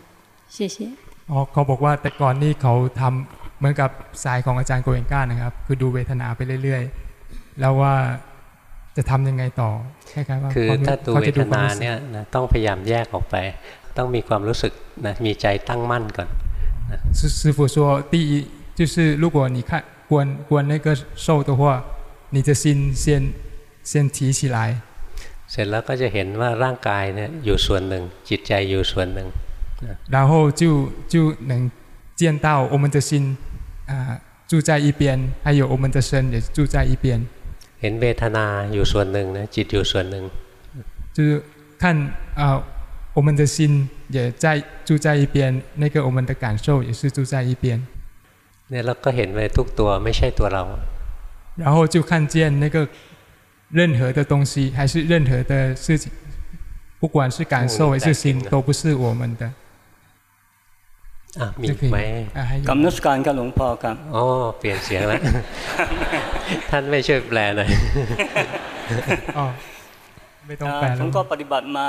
谢谢。อ๋อเขาบอกว่าแต่ก่อนนี่เขาทำเหมือนกับสายของอาจารย์โกเอนก้านะครับ คือดูเวทนาไปเรื่อยๆ แล้วว่าจะทำยังไงต่อคล้ายๆว่าคือถ้าดูเวทนาเนี่ยต้องพยายามแยกออกไป ต้องมีความรู้สึกนะมีใจตั้งมั่นก่อน师师傅说第一就是如果你看关关那个手的话你的心先先提起来เสร็จแล้วก็จะเห็นว่าร่างกายเนี่ยอยู่ส่วนหนึ่งจิตใจอยู่ส่วนหนึ่ง然后就就能见到我们的心啊住在一边还有我们的身也住在一边เห็นเวทนาอยู่ส่วนหนึ่งนะจิตอยู่ส่วนหนึ่ง就是看啊 我们的心也在住在一边，那个我们的感受也是住在一边。เนี่ยเราก็เห็นไปทุกตัวไม่ใช่ตัวเรา然后就看见那个任何的东西还是任何的事情，不管是感受还是心，都不是我们的。อ่ะมีไหมกำนักการกับหลวงพ่อครับอ๋อเปลี่ยนเสียงแล้วท่านไม่ช่วยแปลหน่อยอ๋อไม่ต้องแปลผมก็ปฏิบัติมา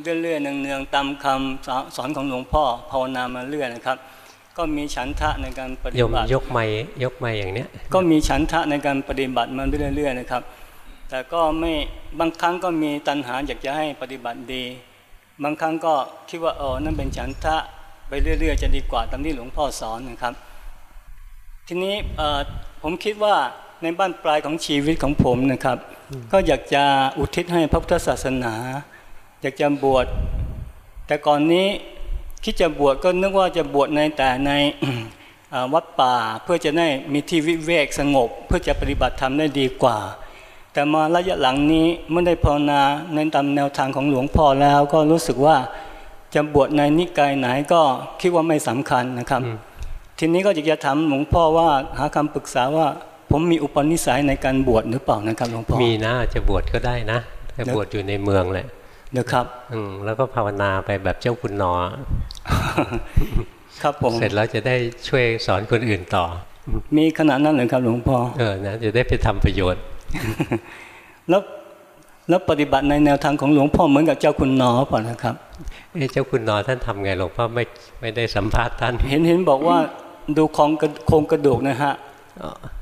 เรื่อยๆเนืองๆตามคำสอนของหลวงพ่อภาวนามาเรื่อยนะครับ ก็มีฉันทะในการปฏิบัติยกไม้ยกไม้อย่างเนี้ยก็มีฉันทะในการปฏิบัติมาเรื่อยๆนะครับ แต่ก็ไม่บางครั้งก็มีตัณหาอยากจะให้ปฏิบัติดี บางครั้งก็คิดว่าเออนั่นเป็นฉันทะไปเรื่อย ๆ จะดีกว่าตามที่หลวงพ่อสอนนะครับ ทีนี้ผมคิดว่าในบ้านปลายของชีวิตของผมนะครับ ก็อยากจะอุทิศให้พระพุทธศาสนา อยากจะบวช แต่ก่อนนี้คิดจะบวชก็นึกว่าจะบวชในแต่ในวัดป่าเพื่อจะได้มีที่วิเวกสงบ เพื่อจะปฏิบัติธรรมได้ดีกว่า แต่มาระยะหลังนี้เมื่อได้ภาวนาในตามแนวทางของหลวงพ่อแล้วก็รู้สึกว่าจะบวชในนิกายไหนก็คิดว่าไม่สำคัญนะครับ ทีนี้ก็อยากจะถามหลวงพ่อว่าหาคำปรึกษาว่า ผมมีอุปนิสัยในการบวชหรือเปล่านะครับหลวงพ่อมีนะจะบวชก็ได้นะแต่บวชอยู่ในเมืองแหละ นะครับอืมแล้วก็ภาวนาไปแบบเจ้าคุณนอครับผมเสร็จแล้วจะได้ช่วยสอนคนอื่นต่อ มีขนาดนั้นเลยครับหลวงพ่อเออนะจะได้ไปทำประโยชน์ แล้วแล้วปฏิบัติในแนวทางของหลวงพ่อเหมือนกับเจ้าคุณนอป่ะนะครับเจ้าคุณนอท่านทำไงหลวงพ่อไม่ไม่ได้สัมภาษณ์ท่าน เห็นเห็นบอกว่าดูของโครงกระดูกนะฮะ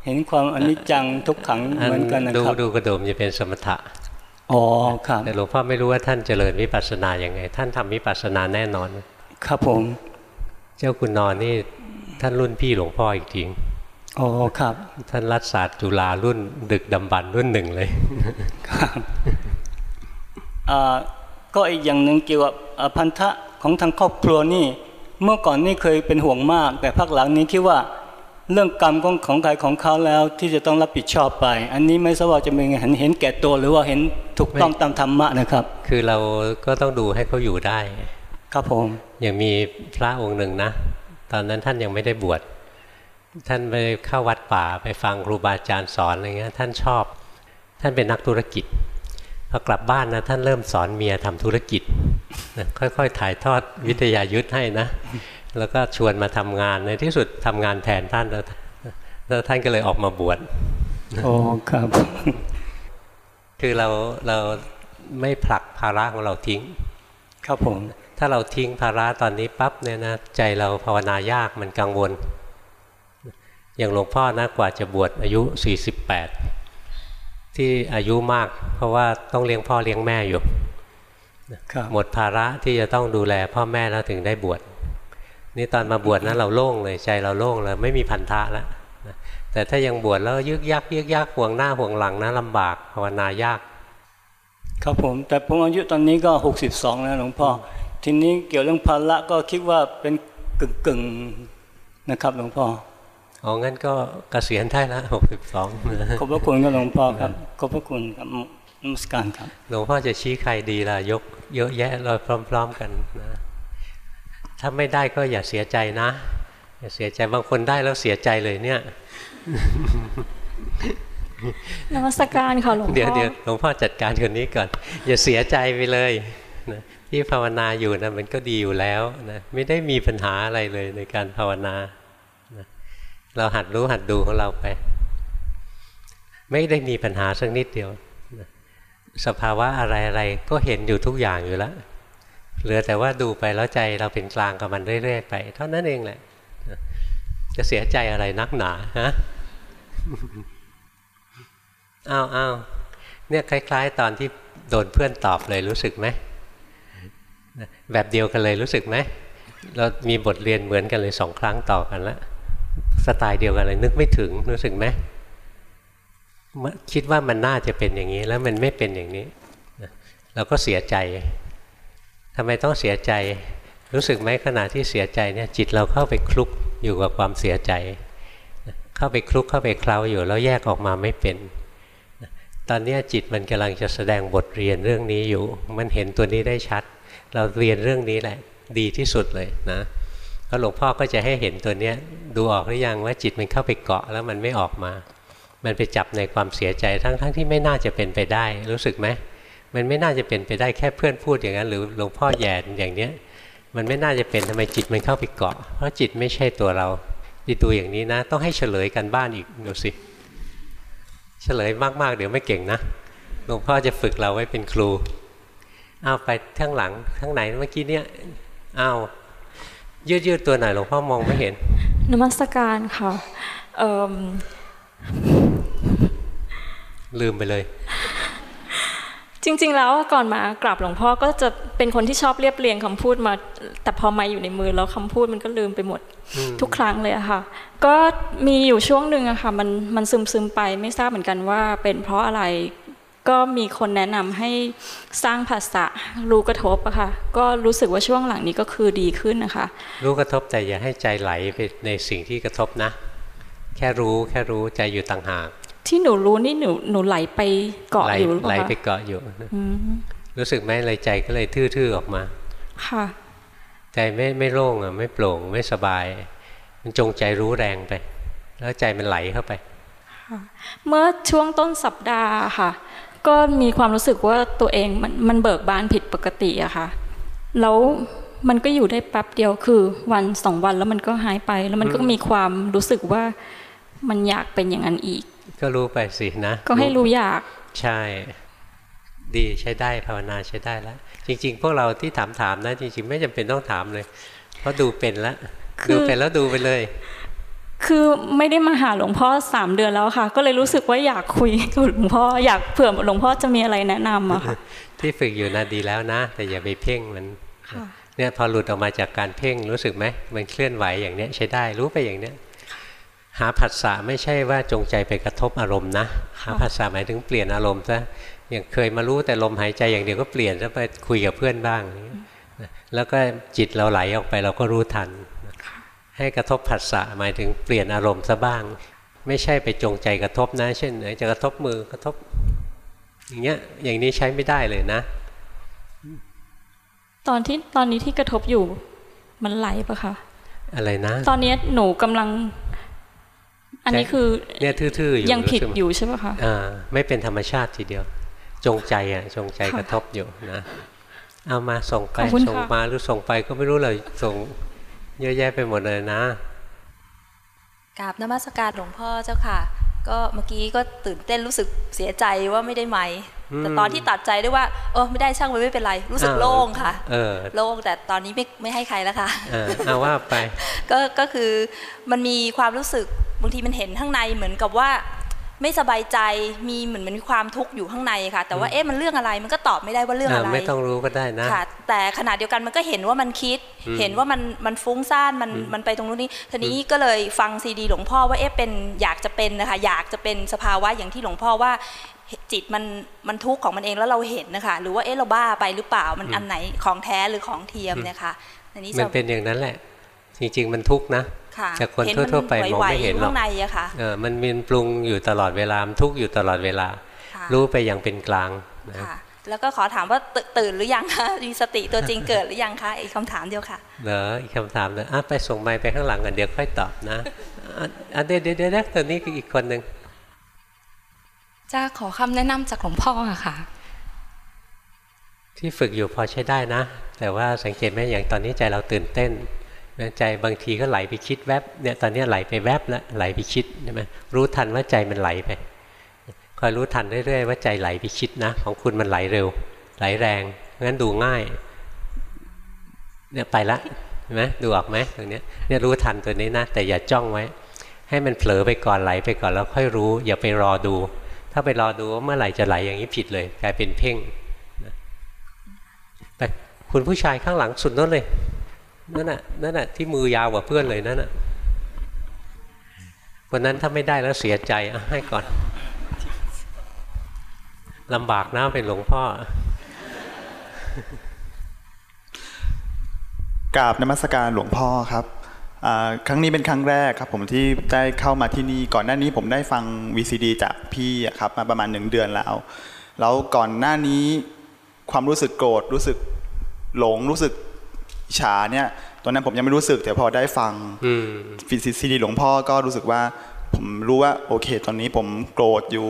เห็นความอนิจจังทุกขังเหมือนกันนะครับดูดูกระดูกจะเป็นสมถะ อ๋อครับแต่หลวงพ่อไม่รู้ว่าท่านเจริญวิปัสสนาอย่างไง ท่านทำวิปัสสนาแน่นอน ครับผม เจ้าคุณนอนนี่ท่านรุ่นพี่หลวงพ่ออีกทีอ๋อครับ ท่านรัฐศาสตร์จุฬารุ่นดึกดำบรรรุ่นหนึ่งเลย ครับก็อีกอย่างหนึ่งเกี่ยวกับพันธะของทางครอบครัวนี่ เมื่อก่อนนี่เคยเป็นห่วงมาก แต่พักหลังนี้คิดว่า เรื่องกรรมของของใครของเขาแล้วที่จะต้องรับผิดชอบไป อันนี้ไม่ทราบว่าจะเป็นเห็นเห็นแก่ตัวหรือว่าเห็นถูกต้องตามธรรมะนะครับ คือเราก็ต้องดูให้เขาอยู่ได้ ครับผมอย่างมีพระองค์หนึ่งนะ ตอนนั้นท่านยังไม่ได้บวชท่านไปเข้าวัดป่าไปฟังครูบาอาจารย์สอนอะไรเงี้ยท่านชอบ ท่านเป็นนักธุรกิจพอกลับบ้านนะท่านเริ่มสอนเมียทำธุรกิจค่อยๆถ่ายทอดวิทยายุทธให้นะ แล้วก็ชวนมาทำงานในที่สุดทำงานแทนท่านแล้วแล้วท่านก็เลยออกมาบวชโอ้ครับ คือเราเราไม่ผลักภาระของเราทิ้ง ครับผม ถ้าเราทิ้งภาระตอนนี้ปั๊บเนี่ยนะใจเราภาวนายากมันกังวล อย่างหลวงพ่อนะกว่าจะบวชอายุ 48 ที่อายุมาก เพราะว่าต้องเลี้ยงพ่อเลี้ยงแม่อยู่หมดภาระที่จะต้องดูแลพ่อแม่แล้วถึงได้บวช นี่ตอนมาบวชนะเราโล่งเลยใจเราโล่งเลยไม่มีพันธะแล้วแต่ถ้ายังบวชแล้วยึกยักยึกยักห่วงหน้าห่วงหลังนะลำบากภาวนายาก ครับผม แต่ผมอายุตอนนี้ก็หกสิบสองแล้วหลวงพ่อทีนี้เกี่ยวเรื่องภาระก็คิดว่าเป็นกึ่งกึ่งนะครับหลวงพ่ออ๋องั้นก็เกษียณได้แล้วหกสิบสองขอบพระคุณครับหลวงพ่อครับขอบพระคุณครับนมัสการครับหลวงพ่อจะชี้ใครดีล่ะยกเยอะแยะเราพร้อม ๆ กันนะ ถ้าไม่ได้ก็อย่าเสียใจนะ อย่าเสียใจบางคนได้แล้วเสียใจเลยเนี่ยนมัสการค่ะหลวงพ่อเดี๋ยวเดี๋ยวหลวงพ่อจัดการคนนี้ก่อน อย่าเสียใจไปเลยนะที่ภาวนาอยู่นะมันก็ดีอยู่แล้วนะไม่ได้มีปัญหาอะไรเลยในการภาวนานะเราหัดรู้หัดดูของเราไป ไม่ได้มีปัญหาสักนิดเดียวนะสภาวะอะไรอะไรก็เห็นอยู่ทุกอย่างอยู่แล้ว เหลือแต่ว่าดูไปแล้วใจเราเป็นกลางกับมันเรื่อยๆไป เท่านั้นเองแหละ จะเสียใจอะไรนักหนาฮะอ้าวอ้าวเนี่ยคล้าย ๆ ตอนที่โดนเพื่อนตอบเลยรู้สึกไหมแบบเดียวกันเลยรู้สึกไหมเรามีบทเรียนเหมือนกันเลยสองครั้งต่อกันแล้วสไตล์เดียวกันเลยนึกไม่ถึงรู้สึกไหมคิดว่ามันน่าจะเป็นอย่างนี้แล้วมันไม่เป็นอย่างนี้เราก็เสียใจ ทำไมต้องเสียใจ รู้สึกไหมขณะที่เสียใจเนี่ยจิตเราเข้าไปคลุกอยู่กับความเสียใจ เข้าไปคลุกเข้าไปเคล้าอยู่แล้วแยกออกมาไม่เป็น ตอนนี้จิตมันกำลังจะแสดงบทเรียนเรื่องนี้อยู่ มันเห็นตัวนี้ได้ชัด เราเรียนเรื่องนี้แหละ ดีที่สุดเลยนะแล้วหลวงพ่อก็จะให้เห็นตัวเนี้ยดูออกหรือยังว่าจิตมันเข้าไปเกาะแล้วมันไม่ออกมา มันไปจับในความเสียใจทั้งๆทที่ไม่น่าจะเป็นไปได้ รู้สึกไหม มันไม่น่าจะเป็นไปได้แค่เพื่อนพูดอย่างนั้น หรือหลวงพ่อแย่อย่างเนี้ย มันไม่น่าจะเป็นทำไมจิตมันเข้าไปเกาะ เพราะจิตไม่ใช่ตัวเราดีดูอย่างนี้นะ ต้องให้เฉลยกันบ้านอีกดูสิเฉลยมากๆ เดี๋ยวไม่เก่งนะหลวงพ่อจะฝึกเราไว้เป็นครูอ้าวไปข้างหลังข้างไหนเมื่อกี้เนี่ยอ้าวยืดยืดตัวหน่อยหลวงพ่อมองไม่เห็น นมัสการค่ะลืมไปเลย จริง ๆ แล้วก่อนมากราบหลวงพ่อก็จะเป็นคนที่ชอบเรียบเรียงคำพูดมา แต่พอมาอยู่ในมือแล้วคำพูดมันก็ลืมไปหมดทุกครั้งเลยอะค่ะ ก็มีอยู่ช่วงหนึ่งอะค่ะ มันมันซึมซึมไปไม่ทราบเหมือนกันว่าเป็นเพราะอะไรก็มีคนแนะนำให้สร้างภาษารู้กระทบอะค่ะ ก็รู้สึกว่าช่วงหลังนี้ก็คือดีขึ้นนะคะ รู้กระทบแต่อย่าให้ใจไหลไปในสิ่งที่กระทบนะ แค่รู้แค่รู้ใจอยู่ต่างหาก ที่หนูรู้นี่หนูหนูไหลไปเกาะอยู่หรือเปล่าไหลไปเกาะอยู่รู้สึกไหมเลยใจก็เลยทื่อๆออกมา ค่ะ ใจไม่ไม่โล่งอะไม่โปร่งไม่สบาย มันจงใจรู้แรงไป แล้วใจมันไหลเข้าไปเมื่อช่วงต้นสัปดาห์ค่ะ ก็มีความรู้สึกว่าตัวเองมันมันเบิกบานผิดปกติอะค่ะ แล้วมันก็อยู่ได้แป๊บเดียวคือวันสองวันแล้วมันก็หายไป แล้วมันก็มีความรู้สึกว่ามันอยากเป็นอย่างนั้นอีก ก็รู้ไปสินะ ก็ให้รู้อยาก ใช่ ดีใช้ได้ภาวนาใช้ได้แล้ว จริง ๆ พวกเราที่ถามถามนะ จริง ๆ ไม่จำเป็นต้องถามเลย เพราะดูเป็นแล้วดูเป็นแล้วดูไปเลย คือไม่ได้มาหาหลวงพ่อสามเดือนแล้วค่ะ ก็เลยรู้สึกว่าอยากคุยกับหลวงพ่ออยากเผื่อหลวงพ่อจะมีอะไรแนะนำอะค่ะที่ฝึกอยู่นะดีแล้วนะ แต่อย่าไปเพ่งมันเนี่ยพอหลุดออกมาจากการเพ่งรู้สึกไหมมันเคลื่อนไหวอย่างเนี้ยใช้ได้รู้ไปอย่างเนี้ย หาผัสสะไม่ใช่ว่าจงใจไปกระทบอารมณ์นะหาผัสสะหมายถึงเปลี่ยนอารมณ์ซะอย่างเคยมารู้แต่ลมหายใจอย่างเดียวก็เปลี่ยนแล้วไปคุยกับเพื่อนบ้างแล้วก็จิตเราไหลออกไปเราก็รู้ทัน ให้กระทบผัสสะหมายถึงเปลี่ยนอารมณ์ซะบ้าง ไม่ใช่ไปจงใจกระทบนะ เช่นไหนจะกระทบมือกระทบ อย่างเงี้ยอย่างนี้ใช้ไม่ได้เลยนะ ตอนที่ตอนนี้ที่กระทบอยู่มันไหลปะคะอะไรนะ ตอนนี้หนูกำลัง อันนี้คือเนี่ยทื่อๆอยู่ยังผิดอยู่ใช่ปะคะอ่าไม่เป็นธรรมชาติทีเดียว จงใจอะจงใจกระทบอยู่นะเอามาส่งไปส่งมาหรือส่งไปก็ไม่รู้เลยส่งเยอะแยะไปหมดเลยนะกราบนมัสการหลวงพ่อเจ้าค่ะ ก็เมื่อกี้ก็ตื่นเต้นรู้สึกเสียใจว่าไม่ได้ไหม แต่ตอนที่ตัดใจด้วยว่าเออไม่ได้ช่างมันไม่เป็นไร รู้สึกโล่งค่ะโล่งแต่ตอนนี้ไม่ไม่ให้ใครแล้วค่ะเอาว่าไปก็ก็คือมันมีความรู้สึกบางทีมันเห็นข้างในเหมือนกับว่า ไม่สบายใจมีเหมือนมันมีความทุกข์อยู่ข้างในค่ะ แต่ว่าเอ๊ะมันเรื่องอะไรมันก็ตอบไม่ได้ว่าเรื่องอะไรไม่ต้องรู้ก็ได้นะค่ะ แต่ขณะเดียวกันมันก็เห็นว่ามันคิด เห็นว่ามันมันฟุ้งซ่านมันมันไปตรงนู้นนี้ทีนี้ก็เลยฟังซีดีหลวงพ่อว่าเอ๊ะเป็นอยากจะเป็นนะคะอยากจะเป็นสภาวะอย่างที่หลวงพ่อว่าจิตมันมันทุกข์ของมันเองแล้วเราเห็นนะคะ หรือว่าเอ๊ะเราบ้าไปหรือเปล่ามันอันไหนของแท้หรือของเทียมเนี่ยค่ะอันนี้มันเป็นอย่างนั้นแหละ จริงๆมันทุกข์นะ แต่คนทั่วๆไปมองไม่เห็นหรอกเออมันมีปรุงอยู่ตลอดเวลามันทุกข์อยู่ตลอดเวลา รู้ไปอย่างเป็นกลางนะแล้วก็ขอถามว่าตื่นหรือยังคะมีสติตัวจริงเกิดหรือยังคะอีกคำถามเดียวค่ะเหรออีกคำถามเลยอะไปส่งไม้ไปข้างหลังกันเดี๋ยวค่อยตอบนะอะเดี๋ยวเดี๋ยวเดี๋ยวตัวนี้คืออีกคนหนึ่งจะขอคำแนะนำจากหลวงพ่อค่ะ ที่ฝึกอยู่พอใช้ได้นะ แต่ว่าสังเกตไหมอย่างตอนนี้ใจเราตื่นเต้น ใจบางทีก็ไหลไปคิดแวบเนี่ยตอนนี้ไหลไปแวบแล้วไหลไปคิดใช่ไหมรู้ทันว่าใจมันไหลไปคอยรู้ทันเรื่อยๆว่าใจไหลไปคิดนะ ของคุณมันไหลเร็ว ไหลแรงงั้นดูง่ายเนี่ยไปละเห็นไหมดูออกไหมตรงนี้เนี่ยรู้ทันตัวนี้นะ แต่อย่าจ้องไว้ ให้มันเผลอไปก่อนไหลไปก่อนแล้วค่อยรู้ อย่าไปรอดู ถ้าไปรอดูว่าเมื่อไหร่จะไหลอย่างนี้ผิดเลย กลายเป็นเพ่งไปคุณผู้ชายข้างหลังสุดนั่นเลย นั่นน่ะนั่นน่ะที่มือยาวกว่าเพื่อนเลยนั่นน่ะวันนั้นถ้าไม่ได้แล้วเสียใจให้ก่อนลำบากนะเป็นหลวงพ่อกราบนมัสการหลวงพ่อครับครั้งนี้เป็นครั้งแรกครับผมที่ได้เข้ามาที่นี่ก่อนหน้านี้ผมได้ฟัง VCD จากพี่ครับมาประมาณหนึ่งเดือนแล้ว แล้วก่อนหน้านี้ความรู้สึกโกรธรู้สึกหลงรู้สึก ฉาเนี่ยตอนนั้นผมยังไม่รู้สึก แต่พอได้ฟังฟิสิซีดีหลวงพ่อก็รู้สึกว่า ผมรู้ว่าโอเค ตอนนี้ผมโกรธอยู่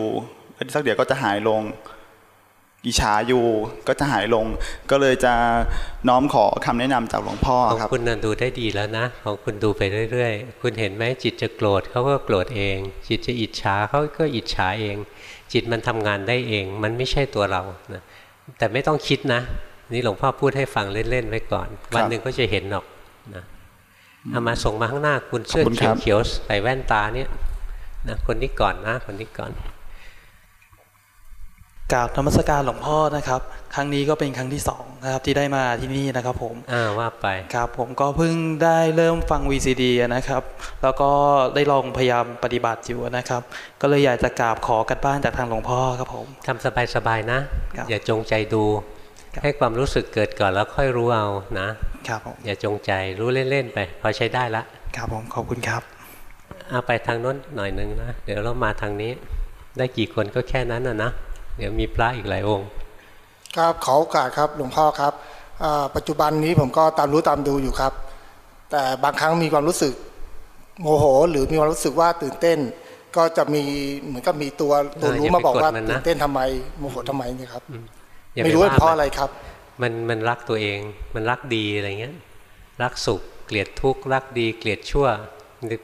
สักเดี๋ยวก็จะหายลงอิชาอยู่ก็จะหายลง ก็เลยจะน้อมขอคำแนะนำจากหลวงพ่อครับของคุณนันดูได้ดีแล้วนะ ของคุณดูไปเรื่อยๆ คุณเห็นไหมจิตจะโกรธเขาก็โกรธเอง จิตจะอิจฉาเขาก็อิจฉาเอง จิตมันทำงานได้เอง มันไม่ใช่ตัวเรานะแต่ไม่ต้องคิดนะ นี่หลวงพ่อพูดให้ฟังเล่นๆไว้ก่อน วันหนึ่งก็จะเห็นหรอกนะเอามาส่งมาข้างหน้าคุณเสื้อเขียวๆใส่แว่นตาเนี่ยนะคนนี้ก่อนนะคนนี้ก่อนกราบธรรมสการหลวงพ่อนะครับ ครั้งนี้ก็เป็นครั้งที่สองนะครับที่ได้มาที่นี่นะครับผมอ่าว่าไปครับผมก็เพิ่งได้เริ่มฟัง VCD นะครับ แล้วก็ได้ลองพยายามปฏิบัติอยู่นะครับ ก็เลยอยากจะกราบขอกันบ้านจากทางหลวงพ่อครับผมทำสบายๆนะ อย่าจงใจดู ให้ความรู้สึกเกิดก่อนแล้วค่อยรู้เอานะครับผมอย่าจงใจรู้เล่นๆไป พอใช้ได้ละครับผมขอบคุณครับเอาไปทางโน้นหน่อยหนึ่งนะเดี๋ยวเรามาทางนี้ ได้กี่คนก็แค่นั้นนะนะเดี๋ยวมีพระอีกหลายองค์ ครับขอโอกาสครับหลวงพ่อครับปัจจุบันนี้ผมก็ตามรู้ตามดูอยู่ครับ แต่บางครั้งมีความรู้สึกโมโห หรือมีความรู้สึกว่าตื่นเต้น ก็จะมีเหมือนกับมีตัวตัวรู้มาบอกว่าตื่นเต้นทำไมโมโหทำไมนี่ครับ ไม่รู้ว่าเพราะอะไรครับ มันมันรักตัวเอง มันรักดีอะไรเงี้ย รักสุข เกลียดทุกข์รักดี เกลียดชั่ว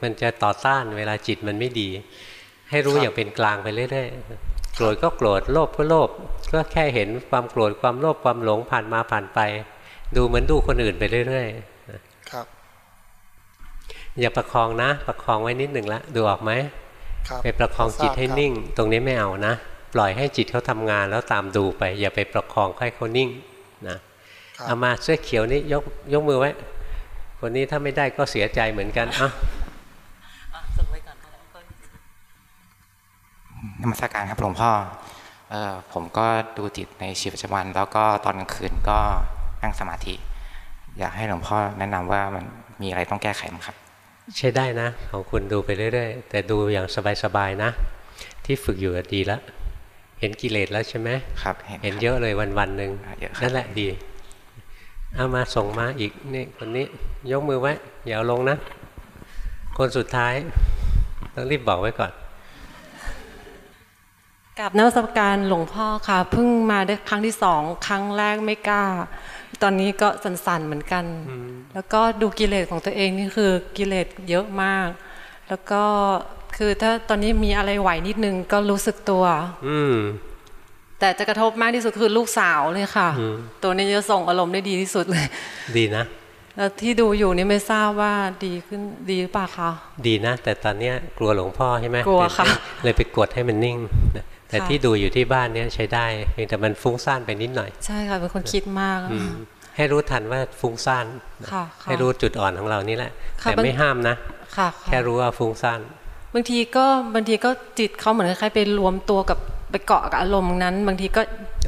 มันจะต่อต้านเวลาจิตมันไม่ดี ให้รู้อย่างเป็นกลางไปเรื่อยๆโกรธก็โกรธโลภก็โลภก็แค่เห็นความโกรธความโลภความหลงผ่านมาผ่านไป ดูเหมือนดูคนอื่นไปเรื่อยๆครับ อย่าประคองนะ ประคองไว้นิดหนึ่งละดูออกไหมไปประคองจิตให้นิ่ง ตรงนี้ไม่เอานะ ปล่อยให้จิตเขาทำงานแล้วตามดูไป อย่าไปประคองให้เขานิ่งนะเอามาเสื้อเขียวนี่ยกยกมือไว้ คนนี้ถ้าไม่ได้ก็เสียใจเหมือนกันอะนมัสการครับหลวงพ่อออผมก็ดูจิตในชีวิตประจำวัน แล้วก็ตอนกลางคืนก็นั่งสมาธิ อยากให้หลวงพ่อแนะนำว่ามันมีอะไรต้องแก้ไขมั้งครับ ใช้ได้นะ ของคุณดูไปเรื่อยๆ แต่ดูอย่างสบายๆนะ ที่ฝึกอยู่ดีแล้ว เห็นกิเลสแล้วใช่ไหมครับ เห็นเยอะเลยวันๆหนึ่งนั่นแหละดี เอามาส่งมาอีกนี่คนนี้ยกมือไว้อย่าลงนะ คนสุดท้าย ต้องรีบบอกไว้ก่อนกับนักสการหลวงพ่อค่ะเพิ่งมาได้ครั้งที่สองครั้งแรกไม่กล้า ตอนนี้ก็สั่นๆเหมือนกัน แล้วก็ดูกิเลสของตัวเองนี่คือกิเลสเยอะมาก แล้วก็ คือถ้าตอนนี้มีอะไรไหวนิดนึงก็รู้สึกตัว อืแต่จะกระทบมากที่สุดคือลูกสาวเลยค่ะ ตัวนี้จะส่งอารมณ์ได้ดีที่สุดเลย ดีนะแล้วที่ดูอยู่นี่ไม่ทราบว่าดีขึ้นดีหรือเปล่าคะดีนะ แต่ตอนนี้กลัวหลวงพ่อใช่ไหมกลัวค่ะเลยไปกดให้มันนิ่ง แต่ที่ดูอยู่ที่บ้านเนี้ยใช้ได้เพียงแต่มันฟุ้งซ่านไปนิดหน่อย ใช่ค่ะเป็นคนคิดมากให้รู้ทันว่าฟุ้งซ่านให้รู้จุดอ่อนของเรานี่แหละแต่ไม่ห้ามนะแค่รู้ว่าฟุ้งซ่าน บางทีก็บางทีก็จิตเขาเหมือนคล้ายๆไปรวมตัวกับไปเกาะกับอารมณ์นั้น บางทีก็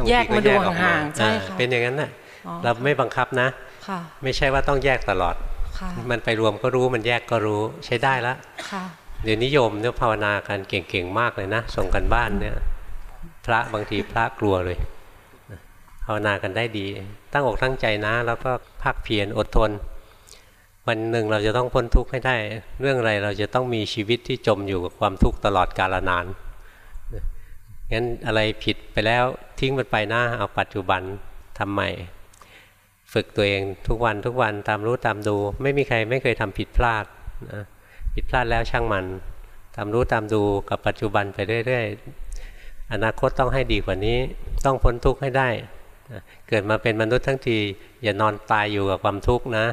แยกมาดูห่างๆใช่ค่ะเป็นอย่างนั้นแหละเราไม่บังคับนะไม่ใช่ว่าต้องแยกตลอดมันไปรวมก็รู้มันแยกก็รู้ใช้ได้แล้วเดี๋ยวนิยมเนี่ยภาวนากันเก่งๆมากเลยนะส่งกันบ้านเนี่ย พระบางทีพระกลัวเลยภาวนากันได้ดี ตั้งอกตั้งใจนะ แล้วก็ภาคเพียรอดทน วันหนึ่งเราจะต้องพ้นทุกข์ให้ได้ เรื่องอะไรเราจะต้องมีชีวิตที่จมอยู่กับความทุกข์ตลอดกาลนานงั้นอะไรผิดไปแล้วทิ้งมันไปนะเอาปัจจุบันทำใหม่ฝึกตัวเองทุกวันทุกวันตามรู้ตามดู ไม่มีใครไม่เคยทำผิดพลาดนะผิดพลาดแล้วช่างมัน ตามรู้ตามดูกับปัจจุบันไปเรื่อยๆอนาคตต้องให้ดีกว่านี้ ต้องพ้นทุกข์ให้ได้เกิดมาเป็นมนุษย์ทั้งทีอย่านอนตายอยู่กับความทุกข์นะ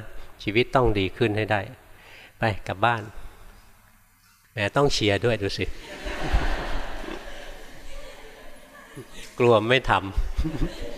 ชีวิตต้องดีขึ้นให้ได้ ไปกลับบ้านแหมต้องเชียร์ด้วยดูสิ กลัวไม่ทำ